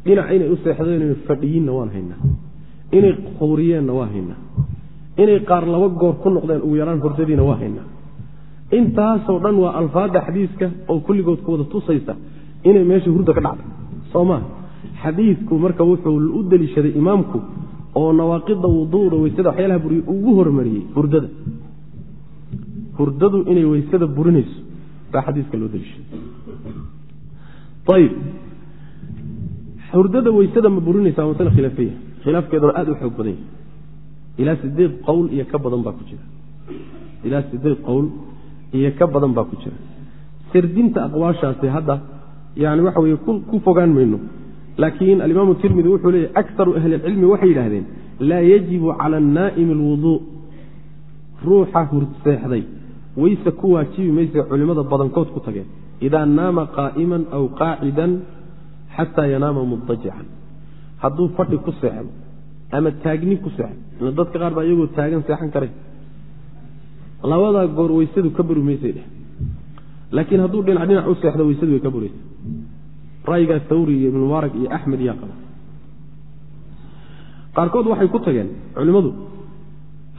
Dhinac inay u seexdeen fadhiyiinna waan haynaa. Inay quuriyeenna waa haynaa. Inay qaar laba goor ku noqdeen ugu yaraan hordadiina waa haynaa. Intaasoo dhan waa alfaada xadiiska oo kulligood ku wada tusaysa inay meesha hurda ka dhacday. Soo maa xadiidku marka wuxuu u deliishaday imaamku oo nawaaqida wuduuda weysada waxyaalaha buriye ugu hormariyey hurdada. Hurdadu inay weysada burinayso baa xadiiska loo deliishaday ayib hurdada weysada ma burinaysa masale khilaafiya khilaafkeeduna aada u xoog badan yahay. Ilaa sideed qowl iyo ka badan baa ku jira. Ilaa sideed qowl iyo ka badan baa ku jira. Sirdinta aqwaashaasi hadda yani waxa weye ku fogaan mayno. Laakiin alimaamu tirmidi wuxuu leeyahy akaru ahlicilmi waxay yidhaahdeen laa yajibu cala annaa'imi alwuduu ruuxa hurseexday weyse ku waajibi mayse culimmada badankood ku tageen. Idaa naama qaa'iman aw qaacidan xataa yanaama mudajican hadduu fadhi ku seexdo ama taagni ku seexdo dadka qaar baa iyagoo taagan seexan karay labadaa goor weysadu ka buri maysay laakiin hadduu dhinac dhinac u seexdo weysadu way ka buraysa ra'yigaa thawri iyo ibnu mubaarak iyo axmed yaa qaba. Qaarkood waxay ku tageen culimmadu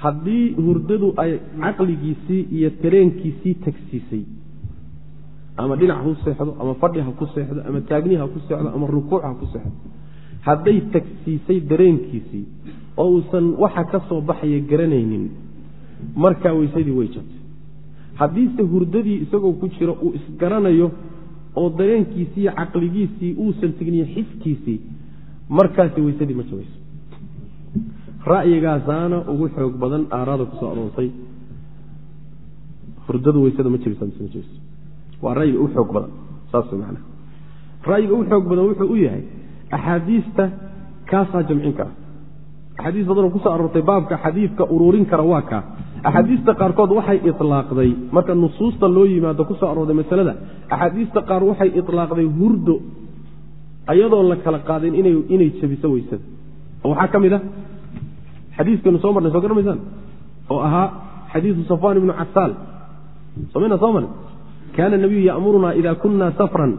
haddii hurdadu ay caqligiisii iyo tareenkiisii tagsiisay ama dhinac ha ku seexdo ama fadhi ha ku seexdo ama taagni ha ku seexdo ama rukuuc ha ku seexdo hadday tagsiisay dareenkiisii oo uusan waxa ka soo baxaya garanaynin markaa weysadii way jabtay. Haddiise hurdadii isagoo ku jiro uu isgaranayo oo dareenkiisii iyo caqligiisii uusan tegniyo xiskiisii markaasi weysadii ma jabayso ra'yigaasaana ugu xoog badan aaraada ku soo aroortay. Hurdadu weysada ma waa ra'yiga u xoog badan saas man ra'yiga u xoog badan wuxuu u yahay axaadiista kaasaa jamcin kara. Axaadiis badanoo ku soo aroortay baabka xadiidka ururin kara waa kaa. Axaadiista qaarkood waxay ilaaqday marka nusuusta loo yimaado ku soo arooday masalada axaadiista qaar waxay ilaaqday hurdo ayadoon la kala qaadin inay jabiso weysada oo waxaa ka mid a xadiiskanu soo marnay soo garmaysaan oo ahaa xadiisu safwan ibnu casaal somayna soo marnay? Kaana nabiyu ya'muruna ida kuna safran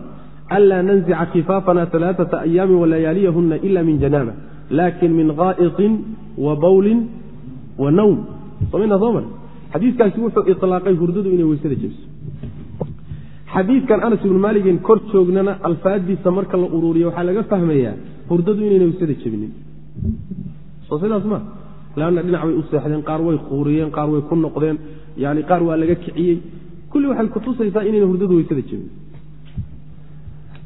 anlaa nanzica kifaafana alaaata ayaami walayaaliyahuna ila min janaaba laakiin min qaa'iطin wa bawlin wa nawm. Somayna soo marnay? Xadiiskaasi wuxuu ilaaqay hurdadu inay weysada jabiso xadiidkan anas ibnu maaligin kor joognana alfaadiisa marka la uruuriyo waxaa laga fahmayaa hurdadu inayna weysada jebinin soo sidaas ma leanna dhinac bay u seexdeen qaar way quuriyeen qaar way ku noqdeen yani qaar waa laga kiciyey kulli waxay kutusaysaa inayna hurdadu weysada jebin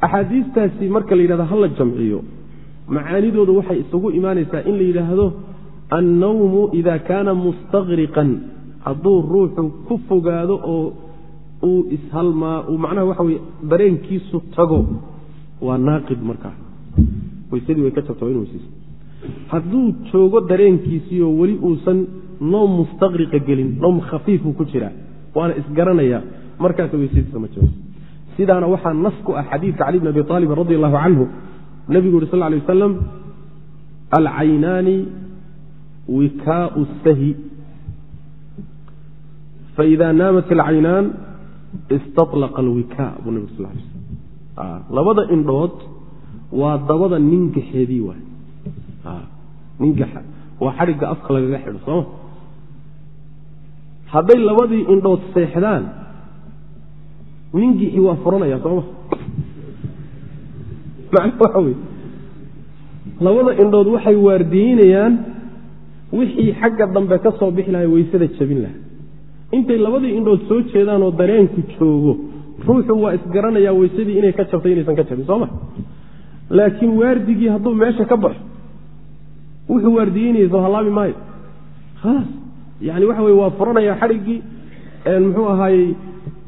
axaadiistaasi marka la yidhahdo hala jamciyo macaanidooda waxay isugu imaanaysaa in la yidhaahdo annawmu ida kaana mustaqriqan hadduu ruuxu ku fogaado oo uu ishalmaa uu macnaha waxa weye dareenkiisu tago waa naaqid markaa weysadii way ka jabta waa inu weysaysa hadduu joogo dareenkiisiioo weli uusan noom mustaqriqa gelin noom khafiifuu ku jiraa waana isgaranayaa markaas weysadiisa ma jiro. Sidaana waxaa nas ku ah xadiidka cali bn abi aalibin radi allahu canhu. Nebigu yuri sal ly wasalam alcaynaani wikaau sahi. Faida naamat alcaynaan istaطlaqa alwikaa buu nabig sal lay slam labada indhood waa dabada ningaxeedii waay. ningaxa waa xadhigga afka lagaga xidho sooma hadday labadii indhood seexdaan ningixi waa furanaya sooma macna waxa wey labada indhood waxay waardiyeynayaan wixii xagga dambe ka soo bixi lahay weysada jabin laha intay labadii indhood soo jeedaan oo dareenku joogo ruuxu waa isgaranayaa weysadii inay ka jabtay inaysan ka jabin sooma laakiin waardigii hadduu meesha ka baxo wuxuu waardiyeynaya soo halaabi maayo. Khalaas yani waxa wey waa furanaya xadhiggii muxuu ahaayey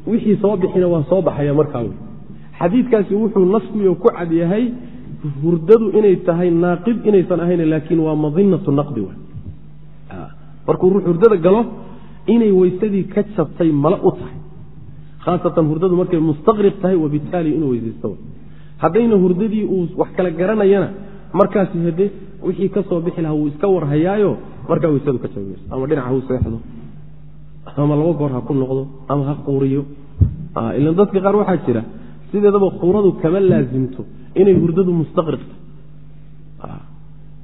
wixii soo bixina waa soo baxaya markaa wey. Xadiidkaasi wuxuu naskuyo ku cad yahay hurdadu inay tahay naaqid inaysan ahayn laakiin waa madinatu naqdi w markuu ruux hurdada galo inay weysadii ka jabtay mala u tahay. Khaasatan hurdadu markay mustaqriq tahay wabitaali inuu weysaysto haddayna hurdadii uu wax kala garanayana markaasi hade wixii ka soo bixi lahaa wuu iska warhayaayo markaa weysadu ka jabi mayso ama dhinac hau seexdo. Ama laba goor ha ku noqdo ama ha quuriyo. Ilan dadka qaar waxaa jira sideedaba quuradu kama laasimto inay hurdadu mustaqriqta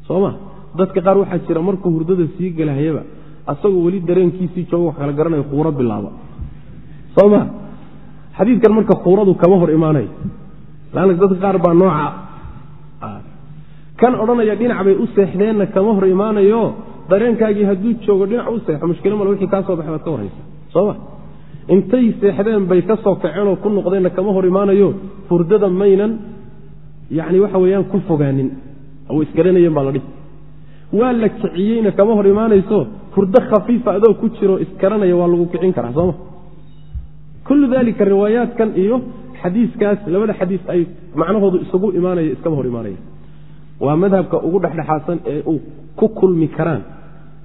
soma dadka qaar waxaa jira markuu hurdada sii gelahayaba asagoo weli dareenkiisii jooga wax kala garanayo quuro bilaaba. Soma xadiidkan marka quuradu kama hor imaanayo laanna dadka qaar baa nooca kan odhanaya dhinac bay u seexdeenna kama hor imaanayo. Dareenkaagii hadduu joogo dhinac u seexo mushkilo male wixii kaa baxay baad ka warhaysa sooma intay seexdeen bay ka soo kaceenoo ku noqdeenna kama hor imaanayo. Hurdada maynan yani waxa weeyaan ku fogaanin. Way isgaranayeen baa la dhihi. Waa la kiciyeyna kama hor imaanayso. Hurdo khafiifa adoo ku jiro isgaranaya waa lagu kicin karaa. Sooma kullu dalika riwaayaadkan iyo xadiiskaas labada xadiis ay macnahoodu isugu imaanaya iskama hor imaanaya waa madhabka ugu dhexdhexaadsan ee uu ku kulmi karaan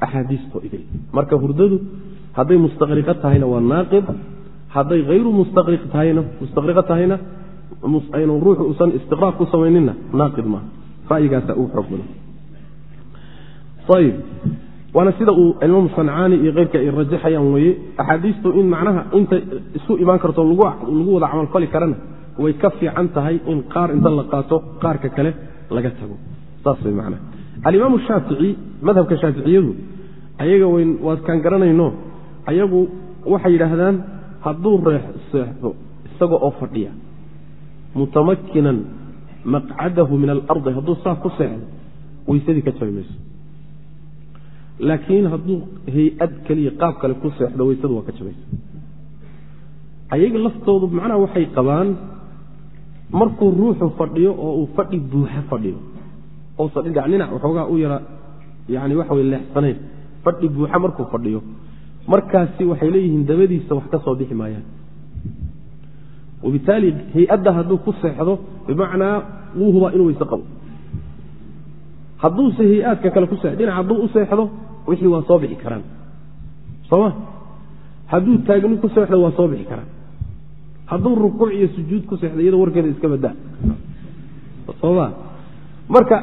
axaadiisto idil marka hurdadu hadday mustaqriqo tahayna waa naaqid hadday hayru mustaqriq tahayna tahayna aynu ruuxu usan istiqraaq ku samayninna naaqid maaha ra'yigaasa ugu xoog badan. Ayib waana sida uu imaam sancaani iyo keyrka ay rajaxayaan weye axaadiistu in macnaha inta isu imaan karto lagu wada camalfali karana way ka fiican tahay in qaar inta la qaato qaarka kale laga tago. Alimaamu shaafici madhabka shaaficiyadu ayaga waadkaan garanayno ayagu waxay yidhaahdaan hadduu reex seexdo isaga oo fadhiya mutamakinan maqcadahu min alardi hadduu saa ku seexdo weysadii ka jabi mayso. Laakiin hadduu hay'ad keliya qaab kale ku seexdo weysadu waa ka jabaysa ayaga laftoodu macnaha waxay qabaan markuu ruuxu fadhiyo oo uu fadhi buuxa fadhiyo oosan dhinac dhinac waxoogaa u yara yani waxa way leexsanayn. Fadhi buuxa markuu fadhiyo markaasi waxay leeyihiin dabadiisa wax ka soo bixi maayaan. Wabitaali hay'adda hadduu ku seexdo bimacnaa wuu hubaa inuu weyse qabo. Hadduuse hay'aadka kale ku dhinac hadduu u seexdo wixii waa soo bixi karaan. Sooma hadduu taagni ku seexdo waa soo bixi karaan hadduu rukuuc iyo sujuud ku seexdo iyadoo warkeeda iska badaa sooma marka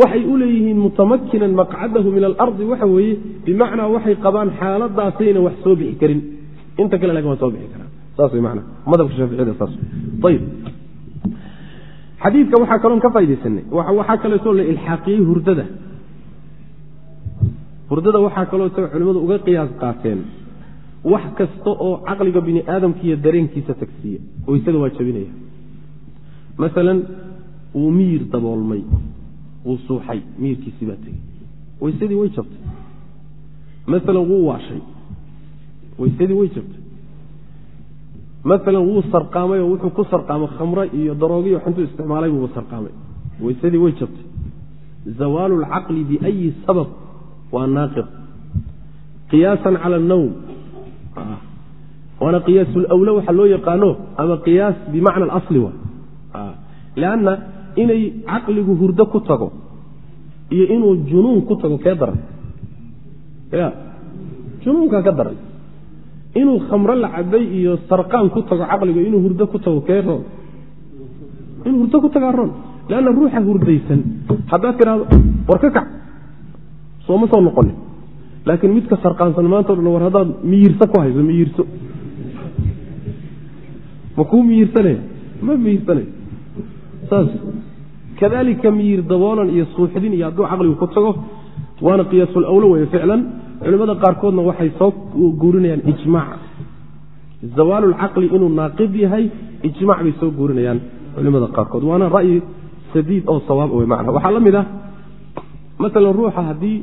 waxay u leeyihiin mutamakinan maqcadahu min alardi waxa weeye bimacnaa waxay qabaan xaaladaasayna wax soo bixi karin. Inta kale laakiin waa soo bixi karaan saas wey mana madhabka shaaficiyada saas ayib xadiidka waxaa kaloon ka faa'idaysanay waxaa kaleetoo la ilxaaqiyey hurdada. Hurdada waxaa kaloo culimmadu uga qiyaas qaateen wax kasta oo caqliga bini aadamka iyo dareenkiisa tagsiiya waysada waa jabinaya masalan wuu miyir daboolmay wuu suuxay miyirkiisii baa tegey waysadii way jabtay. Maalan wuu waashay waysadii way jabtay. Maalan wuu sarqaamay oo wuxuu ku sarqaamay khamre iyo daroogiyo xuntuu isticmaalay buuba sarqaamay. Waysadii way jabtay. Zawaalu lcaqli biayi sabab waa naaqid qiyaasan cala annawm waana qiyaas lwla waxa loo yaqaano ama qiyaas bimacna alasli wa. Lanna inay caqligu hurdo ku tago iyo inuu junuun ku tago kee daran ya. Junuunkaa ka daran inuu khamro la cabay iyo sarqaan ku tago caqligu inuu hurdo ku tago kee roon? Inuu hurdo ku tagaa roon. Leanna ruuxa hurdaysan. Haddaad tidhahdo war ka kac sooma soo noqonin laakiin midka sarqaansan maanta o dhan war haddaad miyirso ku hayso miyirso ma kuu miyirsanaya ma miyirsanay saas kadalika miyir daboolan iyo suuxdin iyo hadduu caqligu ku tago waana qiyaasul awlo weye ficlan. Culimmada qaarkoodna waxay soo guurinayaan ijmaac. Zawaalu lcaqli inuu naaqid yahay ijmac bay soo guurinayaan culimada qaarkood. Waana ra'yi sadiid oo sawaab wey macna waxaa la mid ah maalan ruuxa haddii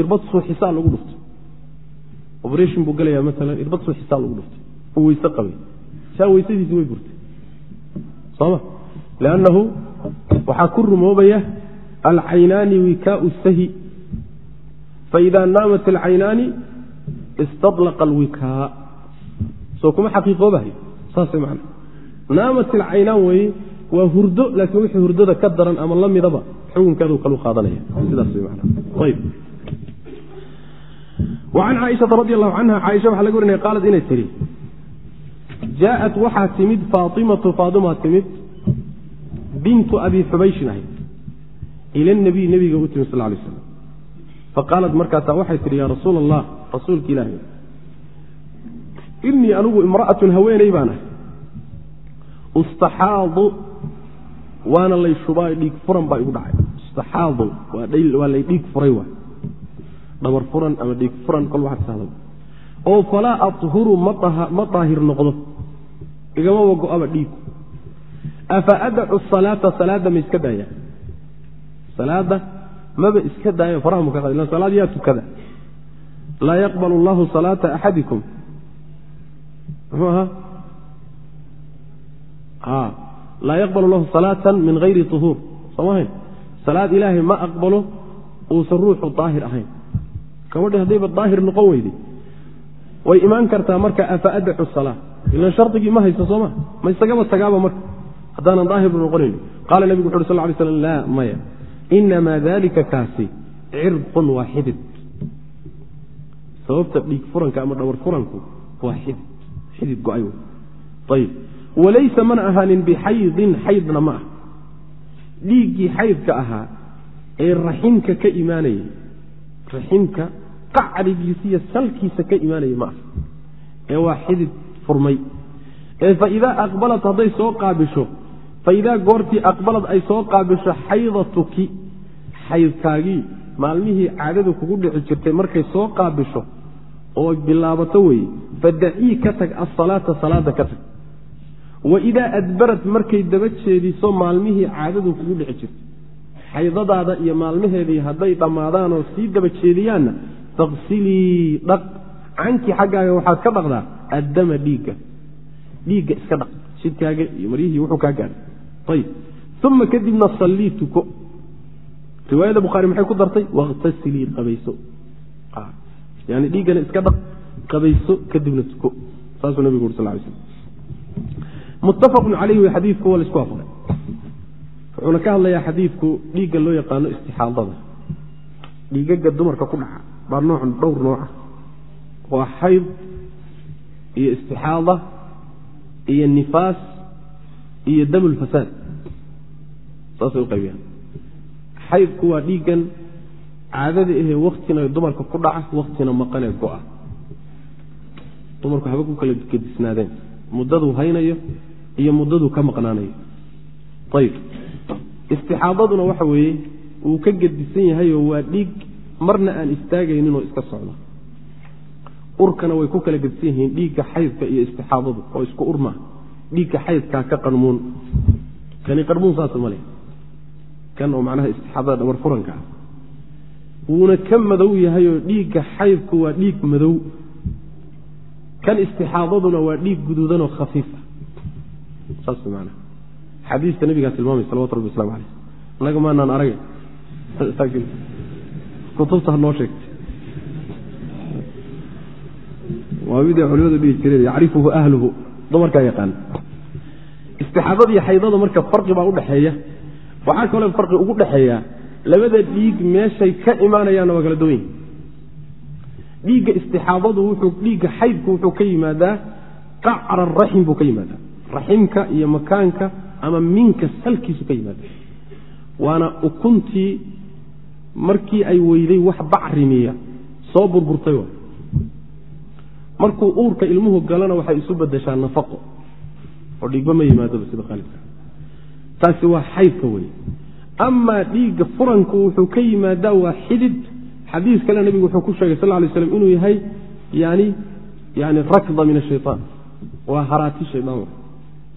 irbad suuxisaa lagu dhufto operation buu gelayaa maalan irbad suuxisaa lagu dhuftay. Uu weyse qabay. Saa weysadiisi way burtay. Sooma? Liannahu waxaa ku rumoobaya alcaynaani wikaau sahi. Faida naamat alcaynaani istadlaqa alwikaa. Soo kuma xaqiiqoobahayo saasay macna. Naamat alcaynaan weeye waa hurdo laakiin wixii hurdada ka daran ama la midaba xukunkeedu kalu qaadanaya. Sidaas way macna. Ayb وcan caaishaa radi allahu canha caaisha waxaa laga warinaya qaalad inay tihi jaaءat waxaa timid faaimatu faaimaa timid bintu abi xubayshin ahayd ila nabiy nebiga u timid sal lay slam faqaalat markaasaa waxay tihi yaa rasuula allah rasuulka ilaahay inii anigu imra'atun haweeney baan ahay ustaxaadu waana lay shubaa dhiig furan baa igu dhacay ustaxaadu waa lay dhiig furay dhabar furan ama dhiig furan kol waxaad sahda oo falaa athuru ma daahir noqdo. Igamaba go-aba dhiigu afa adacu salaata salaadda ma iska daaya. Salaadda maba iska daayo faraha mu ka qad ila salaad yaa tukada. Laa yaqbalu allahu salaata axadikum muxuu ahaa? A laa yaqbalu allahu salaatan min hayri tuhuur. Soo mahayn salaad ilaahay ma aqbalo uusan ruuxu daahir ahayn gabadhi haddayba daahir noqon weyday way imaan kartaa marka afa adacu salaa ilan shardigii ma haysto sooma. Ma isagaba tagaaba marka. Haddaanan daahirbu noqonayn. Qaala nebigu wuxu uri sal lay slam laa maya. Inamaa dalika kaasi cirqun waa xidid. Sababta dhiig furanka ama dhawar furanku waa xidid. Xidid go'ay ayib walaysa mana ahaanin bixaydin xaydna ma ah. Dhiiggii xaydka ahaa ee raximka ka imaanayay raximka qacdigiisiiyo salkiisa ka imaanaya ma ah ee waa xidid furmay. Faidaa aqbalat hadday soo qaabisho faidaa goortii aqbalad ay soo qaabisho xaydatuki xaydkaagii maalmihii caadadu kugu dhici jirtay markay soo qaabisho oo bilaabato weye fadacii ka tag asalaata salaada ka tag. Waidaa adbarad markay daba jeediso maalmihii caadadu kugu dhici jirto xaydadaada iyo maalmaheedii hadday dhammaadaan oo sii daba jeediyaanna faqsilii dhaq. Cankii xaggaaga waxaad ka dhaqdaa addama dhiigga. Dhiigga iska dhaq. Jidkaaga iyo maryihii wuxuu kaa gaadhay. Ayib uma kadibna sallii riwaayada bukhaari maxay ku dartay? Wakhtasilii qabayso. Yani dhiiggana iska dhaq qabayso kadibna tuko. Saasuu nabigu uri sal lay slam muttafaqun calayhi way xadiidku waa la isku waafaqay wuxuuna ka hadlayaa xadiidku dhiigga loo yaqaano istixaadada. Dhiigaga dumarka ku dhaca baa nooc dhowr nooca waa xayd iyo istixaada iyo nifaas iyo damulfasaad saasay u qaybiyaan. Xaydku waa dhiiggan caadada ahee waktina dumarka ku dhaca waktina maqanee go-a. Dumarku haba ku kala gedisnaadeen. Muddaduu haynayo iyo muddaduu ka maqnaanayo. Ayib istixaadaduna waxa weeye wuu ka gedisan yahayoo waa dhiig marna aan istaagayninoo iska socda. Urkana way ku kala gedisan yihiin dhiigga xaydka iyo istixaadadu oo isku ur maaha dhiigga xaydkaa ka qarmuun. Kani qarmuun saas male kan oo macnaha istixaadada dhabar furanka ah. Wuuna ka madow yahayoo dhiigga xaydku waa dhiig madow. Kan istixaadaduna waa dhiig guduudanoo khafiifa saas man xadiista nabigaa tilmaamay salawatu rabbi waslamu aleyh annaga maanaan aragay kutubta ha sheegtay. Waa miday culimadu dhihi jireen yacrifuhu ahluhu dumarkaa yaqaan. Istixaadada iyo xaydada marka farqi baa udhexeeya waxaa kaloo farqi ugu dhexeeya labada dhiig meeshay ka imaanayaanna waa kala duwan yihiin dhiigga istixaadadu wuxuu dhiigga xaydku wuxuu ka yimaadaa qacra raxim buu ka yimaadaa. Raximka iyo makaanka ama minka salkiisu ka yimaada waana ukuntii markii ay weyday wax bacrimiya soo burburtay wa. Markuu uurka ilmuhu galana waxay isu bedeshaa nafaqo. Oo dhiigba ma yimaadaba sida qaalibka taasi waa xaydka wey amaa dhiigga furanku wuxuu ka yimaadaa waa xidid. Xadiis kale nebigu wuxuu ku sheegay sal lay slam inuu yahay yani yani rakda min ashayaan waa haraati shaydaan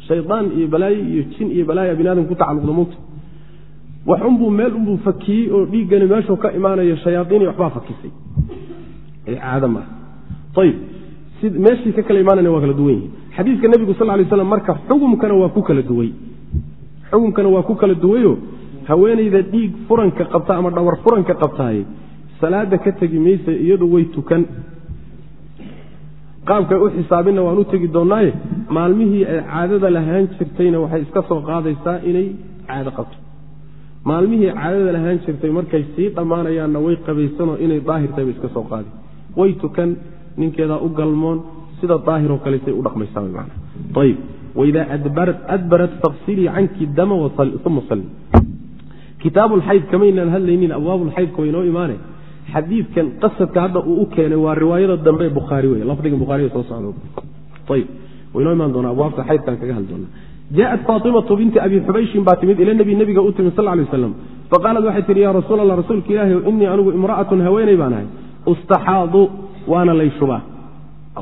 shaydaan iyo balaayo iyo jin iyo balaaya bini aadam ku tacalluqda mowta wax unbuu meel unbuu fakiyey oo dhiiggani meeshuu ka imaanayo shayaaiini waxbaa fakisay. Ee caada maaha ayib meeshii ka kala imaanayna waa kala duwan yihiin xadiiska nebigu sal lay slam marka xukumkana waa ku kala duway. Xukumkana waa ku kala duwayo. Haweenayda dhiig furanka qabta ama dhawar furanka qabtaaye salaada ka tegi maysa iyadu way tukan. Qaabkay u xisaabinna waan u tegi doonnaaye maalmihii ay caadada lahaan jirtayna waxay iska soo qaadaysaa inay caado qabto maalmihii caadada lahaan jirtay markay sii dhammaanayaanna way qabaysanoo inay daahir tahay bay iska soo qaadi. Way tukan ninkeedaa u galmoon sida daahiroo kaleysay u dhaqmaysaayib waidaa adbarat faqsilii canki dama uma salli kitaabulxayd kamaynaan hadlaynin abwaabulxaydka waynoo imaane. Xadiidkan qasadka hadda uu u keenay waa riwaayada dambe bukhaari wey lafdiga bukhariga soo socdo. Ayib waynoo imaan doonaa abwaabta xaydkan kaga hadli doonaa jaaءat faatimatu binti abi xubayshin baa timid ila nebi nebiga u timid sal lay waslam faqaalat waxay tihi ya rasuul allah rasuulka ilaahi inii anigu imra'atun haweeney baan ahay ustaxaadu waana lay shubaa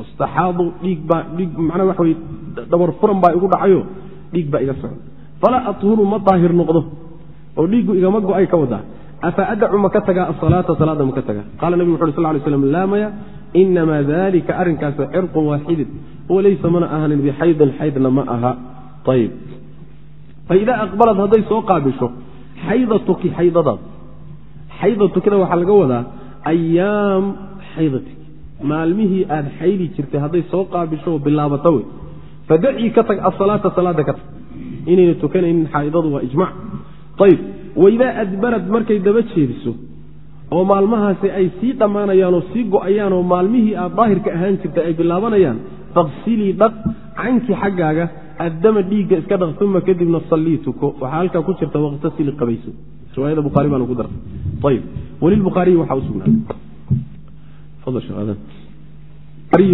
ustaxaadu dhiig baa dhiig macnaa waxa weye dhabar furan baa igu dhacayo dhiig baa iga socda falaa athuru ma daahir noqdo oo dhiiggu igama go'ay ka wadaa afa adacu maka tagaa asalaata salaada maka tagaa qala nebigu wuxu uri sal lay slam laa maya inamaa dalika arrinkaas cirqun waaxidin walaysa mana ahanin bixaydin xaydna ma aha ayib faidaa aqbalad hadday soo qaabisho xaydatuki xaydadaad xaydatukida waxaa laga wadaa ayaam xaydatik maalmihii aad xaydi jirtay hadday soo qaabisho oo bilaabato wey fadacii ka tag asalaata salaada ka tag inayna tukanaynin xaaidadu waa ijmac ayib waidaa adbarad markay daba jeediso oo maalmahaasi ay sii dhammaanayaan oo sii go'ayaan oo maalmihii aad daahirka ahaan jirtay ay bilaabanayaan faqsilii dhaq canki xaggaaga addama dhiigga iska dhaq uma kadibna sallii tuko. Waxaa halkaa ku jirta waqtasili qabayso. Riwaayada bukhaari baana ku dartay ayib walilbukhaariyi waxaa usugnaaday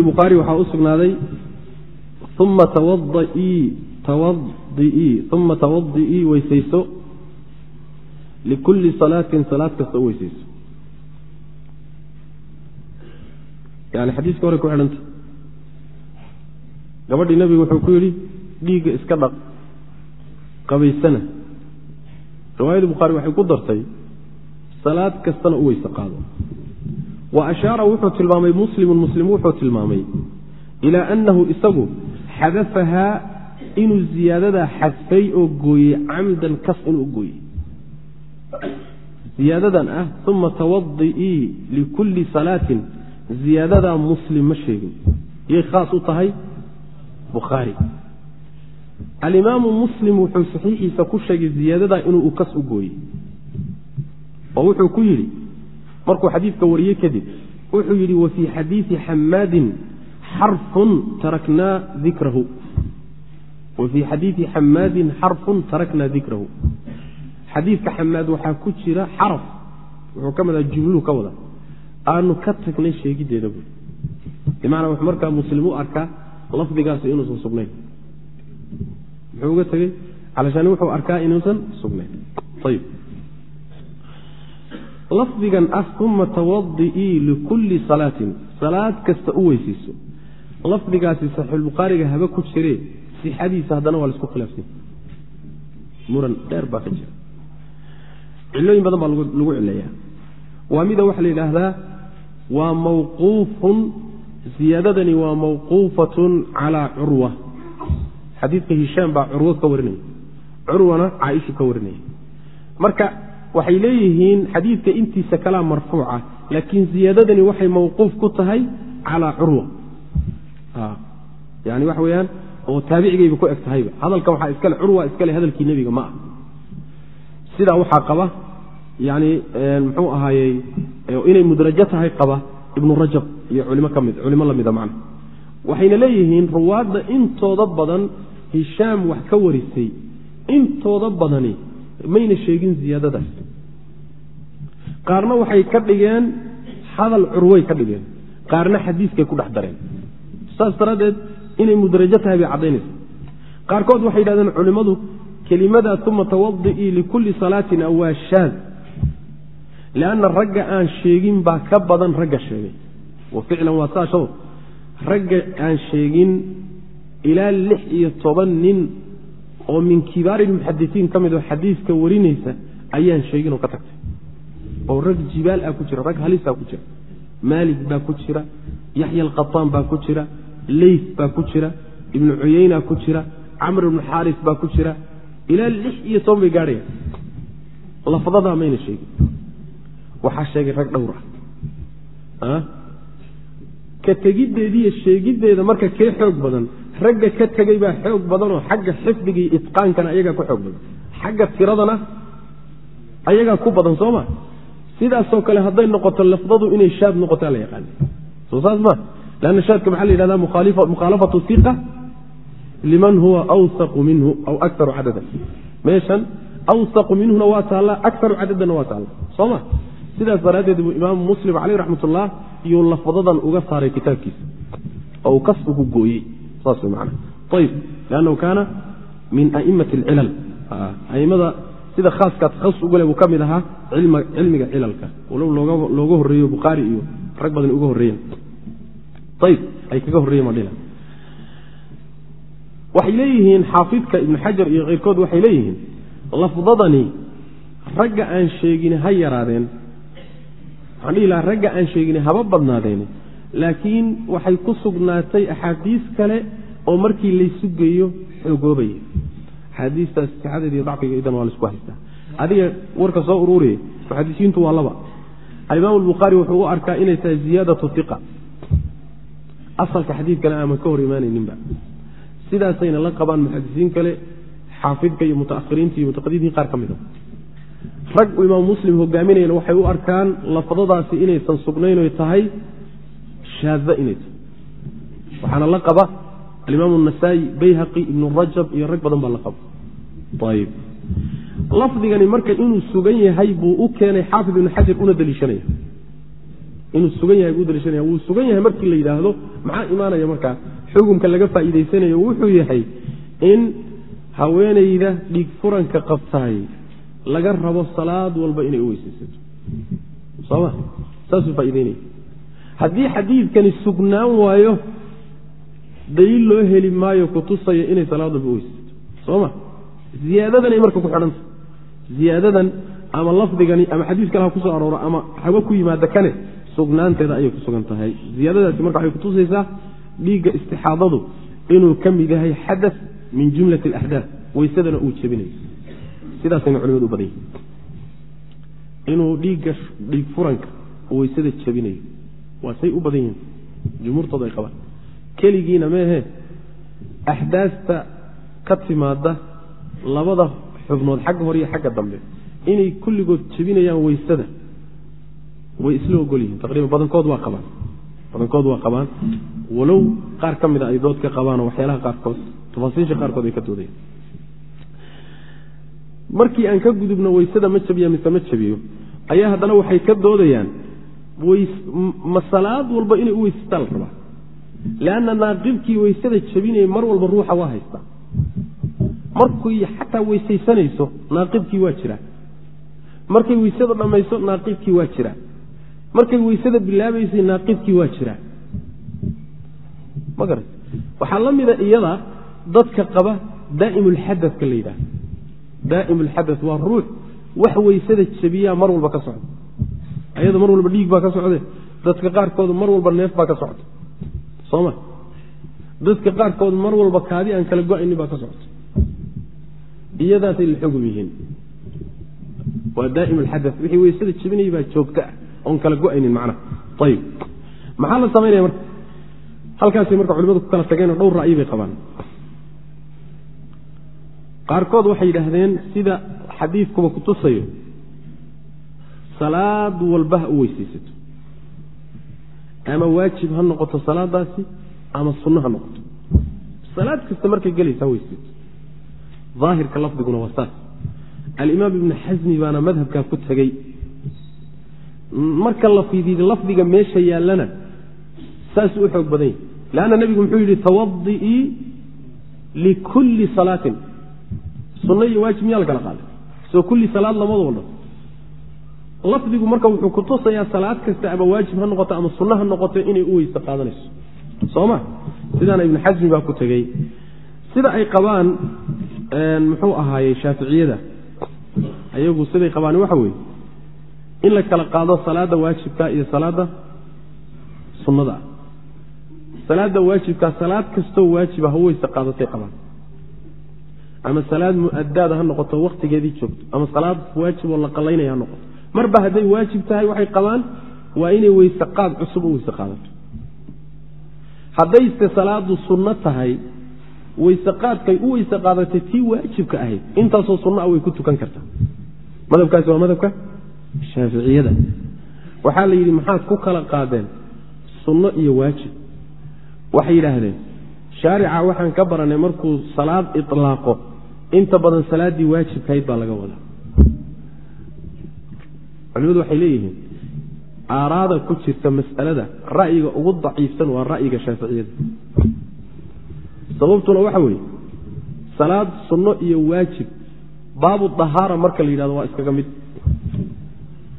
bukhaari waxaa u sugnaaday uma tawadaii tawadiii uma tawadi'ii weysayso likulli salaatin salaad kasta u weysayso. Yani xadiiska hore ku xidhanta. Gabadhii nebigu wuxuu ku yidhi dhiigga iska dhaq qabaysana riwaayada bukhaari waxay ku dartay salaad kastana u weyse qaado. Wa ashaara wuxuu tilmaamay muslimun muslim wuxuu tilmaamay ilaa annahu isagu xadafahaa inuu ziyaadadaa xadfay oo gooyey camdan kas inuu gooyey. Ziyaadadan ah uma tawadi'ii likulli salaatin ziyaadadaa muslim ma sheegin. Yay khaas u tahay bukhaari alimaamu muslim wuxuu saxiixiisa ku sheegay ziyaadadaa inuu kas u gooyey. Oo wuxuu ku yidhi markuu xadiidka wariyey kadib wuxuu yidhi wa fii xadiidi xamaadin xarfun taraknaa dikrahu. Wa fii xadiidi xamaadin xarfun taraknaa dikrahu. Xadiidka xamaad waxaa ku jira xaraf wuxuu ka midaa jumluhu ka wada. Aanu ka tagnay sheegiddeeda buui bimacnaa wuxuu markaa muslim u arkaa lafdigaasi inuusan sugnayn muxuu uga tegey calashaani wuxuu arkaa inuusan sugnayn. Ayib lafdigan ah uma tawadi'ii likulli salaatin. Salaad kasta u weysayso. Lafdigaasi saxiixulbukhaariga haba ku jiree sixadiisa haddana waa la isku khilaafsanya muran dheer baa ka jira. Cilooyin badan baa lagu cileeyaa. Waa mida waxaa la yidhaahdaa waa mawquufun ziyaadadani waa mawquufatun calaa curwa xadiidka hishaam baa curwo ka warinaya curwana caaishu ka warinaya marka waxay leeyihiin xadiidka intiisa kalaa marfuuca laakiin ziyaadadani waxay mawquuf ku tahay calaa curwa yani waxa weyaan oo taabicigayba ku eg tahayba. Hadalkan waxaa iskale curwa iskale hadalkii nebiga ma ah sidaa waxaa qaba yani muxuu ahaayey inay mudrajo tahay qaba ibnu rajab iyo culimo ka mid culimo lamida macna. Waxayna leeyihiin ruwaadda intooda badan hishaam wax ka warisay intooda badani mayna sheegin ziyaadadaas qaarna waxay ka dhigeen hadal curway ka dhigeen. Qaarna xadiiskay ku dhex dareen. Saas daraaddeed inay mudrajo tahay bay caddaynaysa. Qaarkood waxay yidhahdeen culimmadu kelimada uma tawadi'ii likulli salaatin waa shaad. Lianna ragga aan sheegin baa ka badan ragga sheegay. Wa ficlan waa saasho ragga aan sheegin ilaa lix iyo toban nin oo min kibaari lmuxadisiin ka mid oo xadiiska warinaysa ayaan sheegin oo ka tagtay. oo rag jibaal ah ku jira rag halisaa ku jira. Maalik baa ku jira yaxya alqataan baa ku jira leyf baa ku jira ibnu cuyeyna ku jira camr ibnu xaaris baa ku jira. Ilaa lix iyo toban bay gaadhayaan lafdadaa mayna sheegin. Waxaa sheegay rag dhowr ah. Ka tegiddeediiyo sheegiddeeda marka kee xoog badan ragga ka tegay baa xoog badanoo xagga xifdiga iyo itqaankana ayagaa ku xoog badan. Xagga tiradana ayagaa ku badan soo ma? Sidaasoo kale hadday noqoto lafdadu inay shaad noqotaa la yaqaana soo saas ma? Lanna shaadka maxaa la yidhahda mukhaalafatu iqa liman huwa awsaqu minhu aw akaru cadadan meeshan awsaqu minhuna waa taalla akaru cadadanna waa taalla soo ma? Sidaas daraaddeed buu imaamu muslim caleyh raxmatullah iyuu lafdadan uga saaray kitaabkiisa. Oo uu kas ugu gooyey liannahu kaana min a'immati alcilal a'immada sida khaaskaad khas ugale buu ka mid ahaa cilmiga cilalka. Walow looga horreeyo bukhaari iyo rag badan uga horreeyeen. Ayib ay kaga horreeyen madhila waxay leeyihiin xaafidka ibnu xajar iyo keyrkood waxay leeyihiin lafdadani ragga aan sheegin ha yaraadeen. Waxaan dhihi lahaa ragga aan sheegin haba badnaadeen laakiin waxay ku sugnaatay axaadiis kale oo markii laysu geeyo xoogoobaya axaadiistaas sixadeed iyo dacfiga idan waa la isku haystaa adiga warka soo uruuriye muxadisiintu waa laba. Alimaam albukhaari wuxuu u arkaa inay tahay ziyaadatu iqa asalka xadiidkana aaman ka hor imaanayninba. Sidaasayna la qabaan muxadisiin kale xaafidka iyo mutaakhiriinta iyo mutaqadimiin qaar ka mida rag imaam muslim hogaaminayana waxay u arkaan lafdadaasi inaysan sugnaynoy tahay shaada inay tahay. Waxaana la qaba alimaam anasaa'i bayhaqi ibnu rajab iyo rag badan baa la qaba ayib lafdigani marka inuu sugan yahay buu u keenay xaafid ibnu xajar una daliishanaya. Inuu sugan yahay buu daliishanaya. Wuu sugan yahay markii la yidhaahdo maxaa imaanaya markaa xukumka laga faa'iidaysanayo wuxuu yahay in haweenayda dhiig furanka qabtaay laga rabo salaad walba inay u weysaysato. Soma saasuu faaideynaya haddii xadiidkani sugnaan waayo daliil loo heli maayo kutusaya inay salaad walba u weysaysato soo ma? Ziyaadadanay marka ku xidhanta ziyaadadan ama lafdigani ama xadiis kale ha ku soo arooro ama haba ku yimaada kane sugnaanteeda ayay ku sugan tahay. Ziyaadadaasi marka waxay kutusaysaa dhiigga istixaadadu inuu ka mid yahay xadas min jumlati alaxdaaf weysadana uu jebinayo sidaasayna culimadu u yihiin inuu dhiigga dhiig furanka weysada jebinayo waa say u badan yihiin. Jumhuurtooda ay qabaan. Keligiina meehe axdaasta ka timaada labada xubnood xagga hore iyo xagga dambe inay kulligood jebinayaan weysada way isla ogol yihiin. Taqriiban badankood waa qabaan. Badankood waa qabaan. Walow qaar ka mida ay dood ka qabaanoo waxyaalaha qaarkood tafaasiisha qaarkood ay ka doodayaan markii aan ka gudubno weysada ma jabiya mise ma jabiyo ayaa haddana waxay ka doodayaan ma salaad walba inay u weysastaa la rabaa leanna naaqibkii weysada jabinaya mar walba ruuxa waa haystaa markuy xataa weysaysanayso naaqibkii waa jiraa markay weysada dhammayso naaqibkii waa jiraa markay weysada bilaabaysay naaqibkii waa jiraa ma garat waxaa la mida iyada dadka qaba daa'im ulxadadka la yidhaha daa'im ulxadad waa ruux wax weysada jabiyaa mar walba ka socda ayada mar walba dhiig baa ka socde dadka qaarkoodu mar walba neef baa ka socda. Soo ma dadka qaarkood mar walba kaadi aan kala go'aynin baa ka socota iyadaasay la xugum yihiin. Waa daa'im alxadad wixii weysada jebinayay baa joogta ah. Oon kala go'aynin macnaha ayib. Maxaa la samaynaya marka? Halkaasay marka culimadu ku kala tageenoo dhowr ra'yi bay qabaan. Qaarkood waxay yidhaahdeen sida xadiidkuba kutusayo salaad walba ha u weysaysato. Ama waajib ha noqoto salaadaasi ama sunno ha noqoto. Salaad kasta markay gelaysa ha weysaysato. Daahirka lafdiguna waa saas. Alimaam ibnu xasmi baana madhabkaa ku tegey marka la fidiido lafdiga meesha yaallana saas u xoog badan yahy leanna nebigu muxuu yidhi tawadi'ii likulli salaatin. Sunno iyo waajib miyaa la kala qaaday soo kulli salaad lamada wadhan lafdigu marka wuxuu kutusayaa salaad kasta ama waajib ha noqoto ama sunno ha noqoto inay u weyse qaadanayso. Soo ma? Sidaana ibnu xasmi baa ku tegey. Sida ay qabaan muxuu ahaayey shaaficiyada? Ayagu siday qabaan waxa weeye. In la kala qaado salaadda waajibka iyo salaadda sunnada. Ah salaadda waajibkaa salaad kastoo waajiba ha weyse qaadatay qabaan. Ama salaad mu'adaada ha noqoto waktigeedii joogto. Ama salaad waajib oo la qalaynaya ha noqoto marba hadday waajib tahay waxay qabaan waa inay weyse qaad cusub u weyse qaadato. Haddayse salaadu sunno tahay weyse qaadkay u weyse qaadatay tii waajibka ahayd intaasoo sunno ah way ku tukan kartaa. Madhabkaasi waa madhabka shaaficiyada. Waxaa la yidhi maxaad ku kala qaadeen sunno iyo waajib? Waxay yidhaahdeen shaarica waxaan ka baranay markuu salaad itlaaqo inta badan salaaddii waajibkahayd baa laga wadaa culimadu waxay leeyihiin aaraada ku jirta mas'alada ra'yiga ugu daciifsan waa ra'yiga shaaficiyada sababtuna waxa weeye salaad sunno iyo waajib baabu dahaara marka la yidhahdo waa iskaga mid.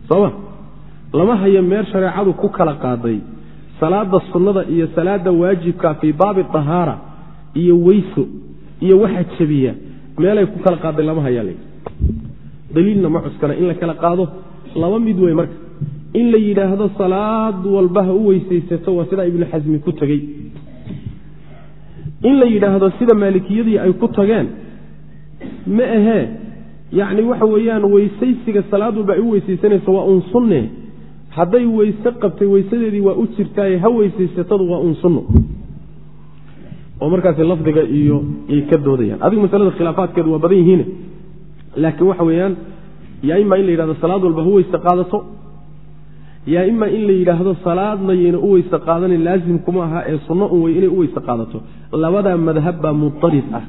Sooma lama hayo meel shareecadu ku kala qaaday salaada sunnada iyo salaada waajibka fii baabi dahaara iyo weyso iyo waxa jebiya meelay ku kala qaaday lama hayaa layidhi daliilna ma cuskana in la kala qaado laba mid wey marka. In la yidhaahdo salaad walba ha u weysaysato waa sidaa ibnu xasmi ku tegey. In la yidhaahdo sida maalikiyadii ay ku tageen ma ahee yacni waxa weeyaan weysaysiga salaad walba ay u weysaysanayso waa un sunne. Hadday weyse qabtay weysadeedii waa u jirtaaye ha weysaysatadu waa un sunno. Oo markaasi lafdiga iyo ay ka doodayaan. Adigu masalada khilaafaadkeedu waa badan yihiine laakiin waxa weeyaan yaa ima in la yidhahdo salaad walba weyse qaadato yaa ima in la yidhaahdo salaadna u weyse qaadanin laazim kuma aha ee sunno un wey inay u weyse qaadato labadaa madhab baa muarid ah.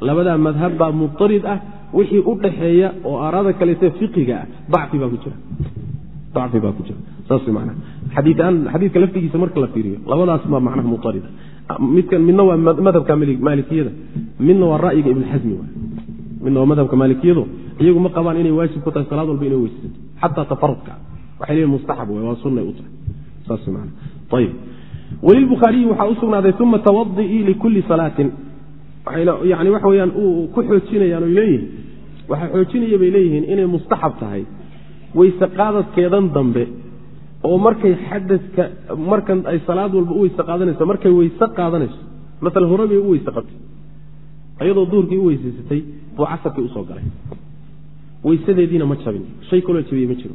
Labadaa madhab baa muarid ah wixii u dhaxeeya oo aaraada kaleete fiqiga ah dacfi baa ku jira. Dacfi baa ku jira. Saas mana xadiiaan xadiidka laftigiisa marka la fiiriyo labadaas baa macnaha muarida midkan midna waa madhabka maalikiyada midna waa ra'yiga ibn xasmi midna waa madhabka maalikiyadu iyagu ma qabaan inay waajib ku tahay salaad walba inay weysato xataa tafarudka waxay leeyihiin mustaxab wey waa sunnay u tahay. Saas man ayib welilbukhaariyi waxaa u uma tawadi'ii likulli salaatin. Yani waxa weyaan uu ku xoojinayaan oy leeyihiin waxaa xoojinaya bay leeyihiin inay mustaxab tahay. Weyse qaadadkeedan dambe oo markay xadadka markan ay salaad walba u weyse qaadanayso markay weyse qaadanayso maala hore u weyse qabtay. Ayadoo duhurkii u weysaysatay buu casarkii u soo galay weysadeediina ma jabin. Shay kaloo jabiyey ma jiro.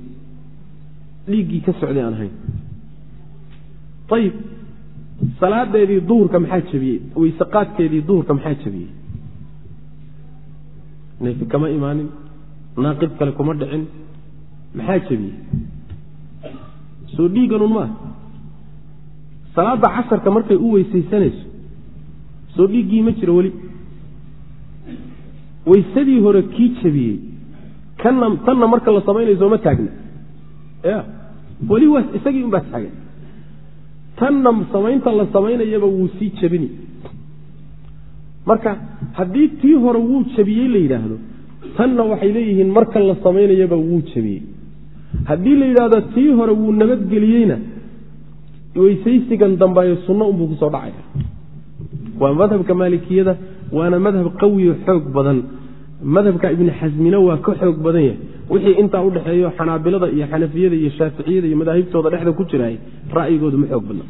Dhiiggii ka socday aan ahayn ayib salaadeedii duhurka maxaa jabiyey? Weyse qaadkeedii duhurka maxaa jabiyey? Neefi kama imaanin. Naaqib kale kuma dhicin. Maxaa jabiyey? Soo dhiiganun maaha salaadda casarka markay u weysaysanayso soo dhiiggii ma jiro weli. Weysadii hore kii jabiyey kana tanna marka la samaynayo sooma taagna. Ya. Weli waa isagii unbaa taagan tanna samaynta la samaynayaba wuu sii jabini. Marka haddii tii hore wuu jabiyey la yidhaahdo tanna waxay leeyihiin marka la samaynayaba wuu jabiyey. Haddii la yidhaahdo tii hore wuu nabadgeliyeyna weysaysigan dambeeyo sunno unbuu ku soo dhacaya. Waa madhabka maalikiyada waana madhab qawiyo xoog badan madhabka ibni xasmina waa ka xoog badan yahay. Wixii intaa udhexeeyo xanaabilada iyo xanafiyada iyo shaaficiyada iyo madaahibtooda dhexda ku jiraay ra'yigoodu ma xoog badna.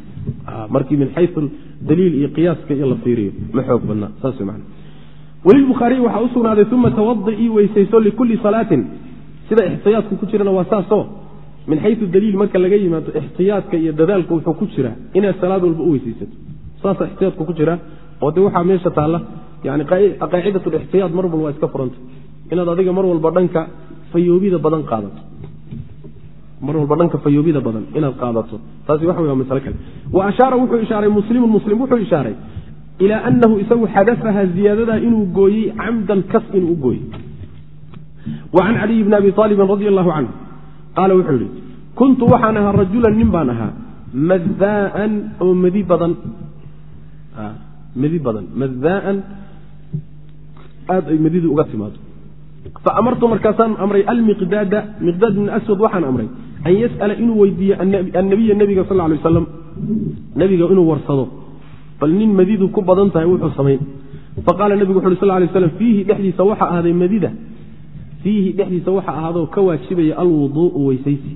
Markii min xayu daliil iyo qiyaaska iyo la fiiriyo ma xoog badna. Saas man welilbukhaariyi waxaa u uma tawadi'ii weysayso likulli salaatin. Sida ixtiyaadku ku jirana waa saasoo min xayu daliil marka laga yimaado ixtiyaadka iyo dadaalku wuxuu ku jiraa inaad salaad walba u weysaysato saasa ixtiyaadku ku jira. Oo de waxaa meesha taalla yani qaacidat lixtiyaad mar walba waa iska furanta inaad adiga mar walba dhanka fayoobida badan qaadato. Mar walba dhanka fayoobida badan inaad qaadato. Taasi waxa waa masale kale. Wa ashaara wuxuu ishaaray muslimun muslim wuxuu ishaaray ilaa anahu isagu xadafaha ziyaadadaa inuu gooyey camdan kas inuu u gooyey. Wa can caliyi bni abi aalibin radi allahu canhu qaala wuxuu yihi kuntu waxaan ahaa rajulan nin baan ahaa madaan oo madi badan. Madi badan madaan aad ay madidu uga timaado. Faamartu markaasaan amray almiqdaada miqdaad bn aswad waxaan amray an yas'ala inuu weydiiyo annabiya nebiga sal lay aslam nebiga inuu warsado. Bal nin madidu ku badan tahay wuxuu samayn faqaala nebigu wuxu uri sal lay slam fiihi dhexdiisa waxa ahaaday madida. Fiihi dhexdiisa waxa ahaadoo ka waajibaya alwuduu'u weysaysi.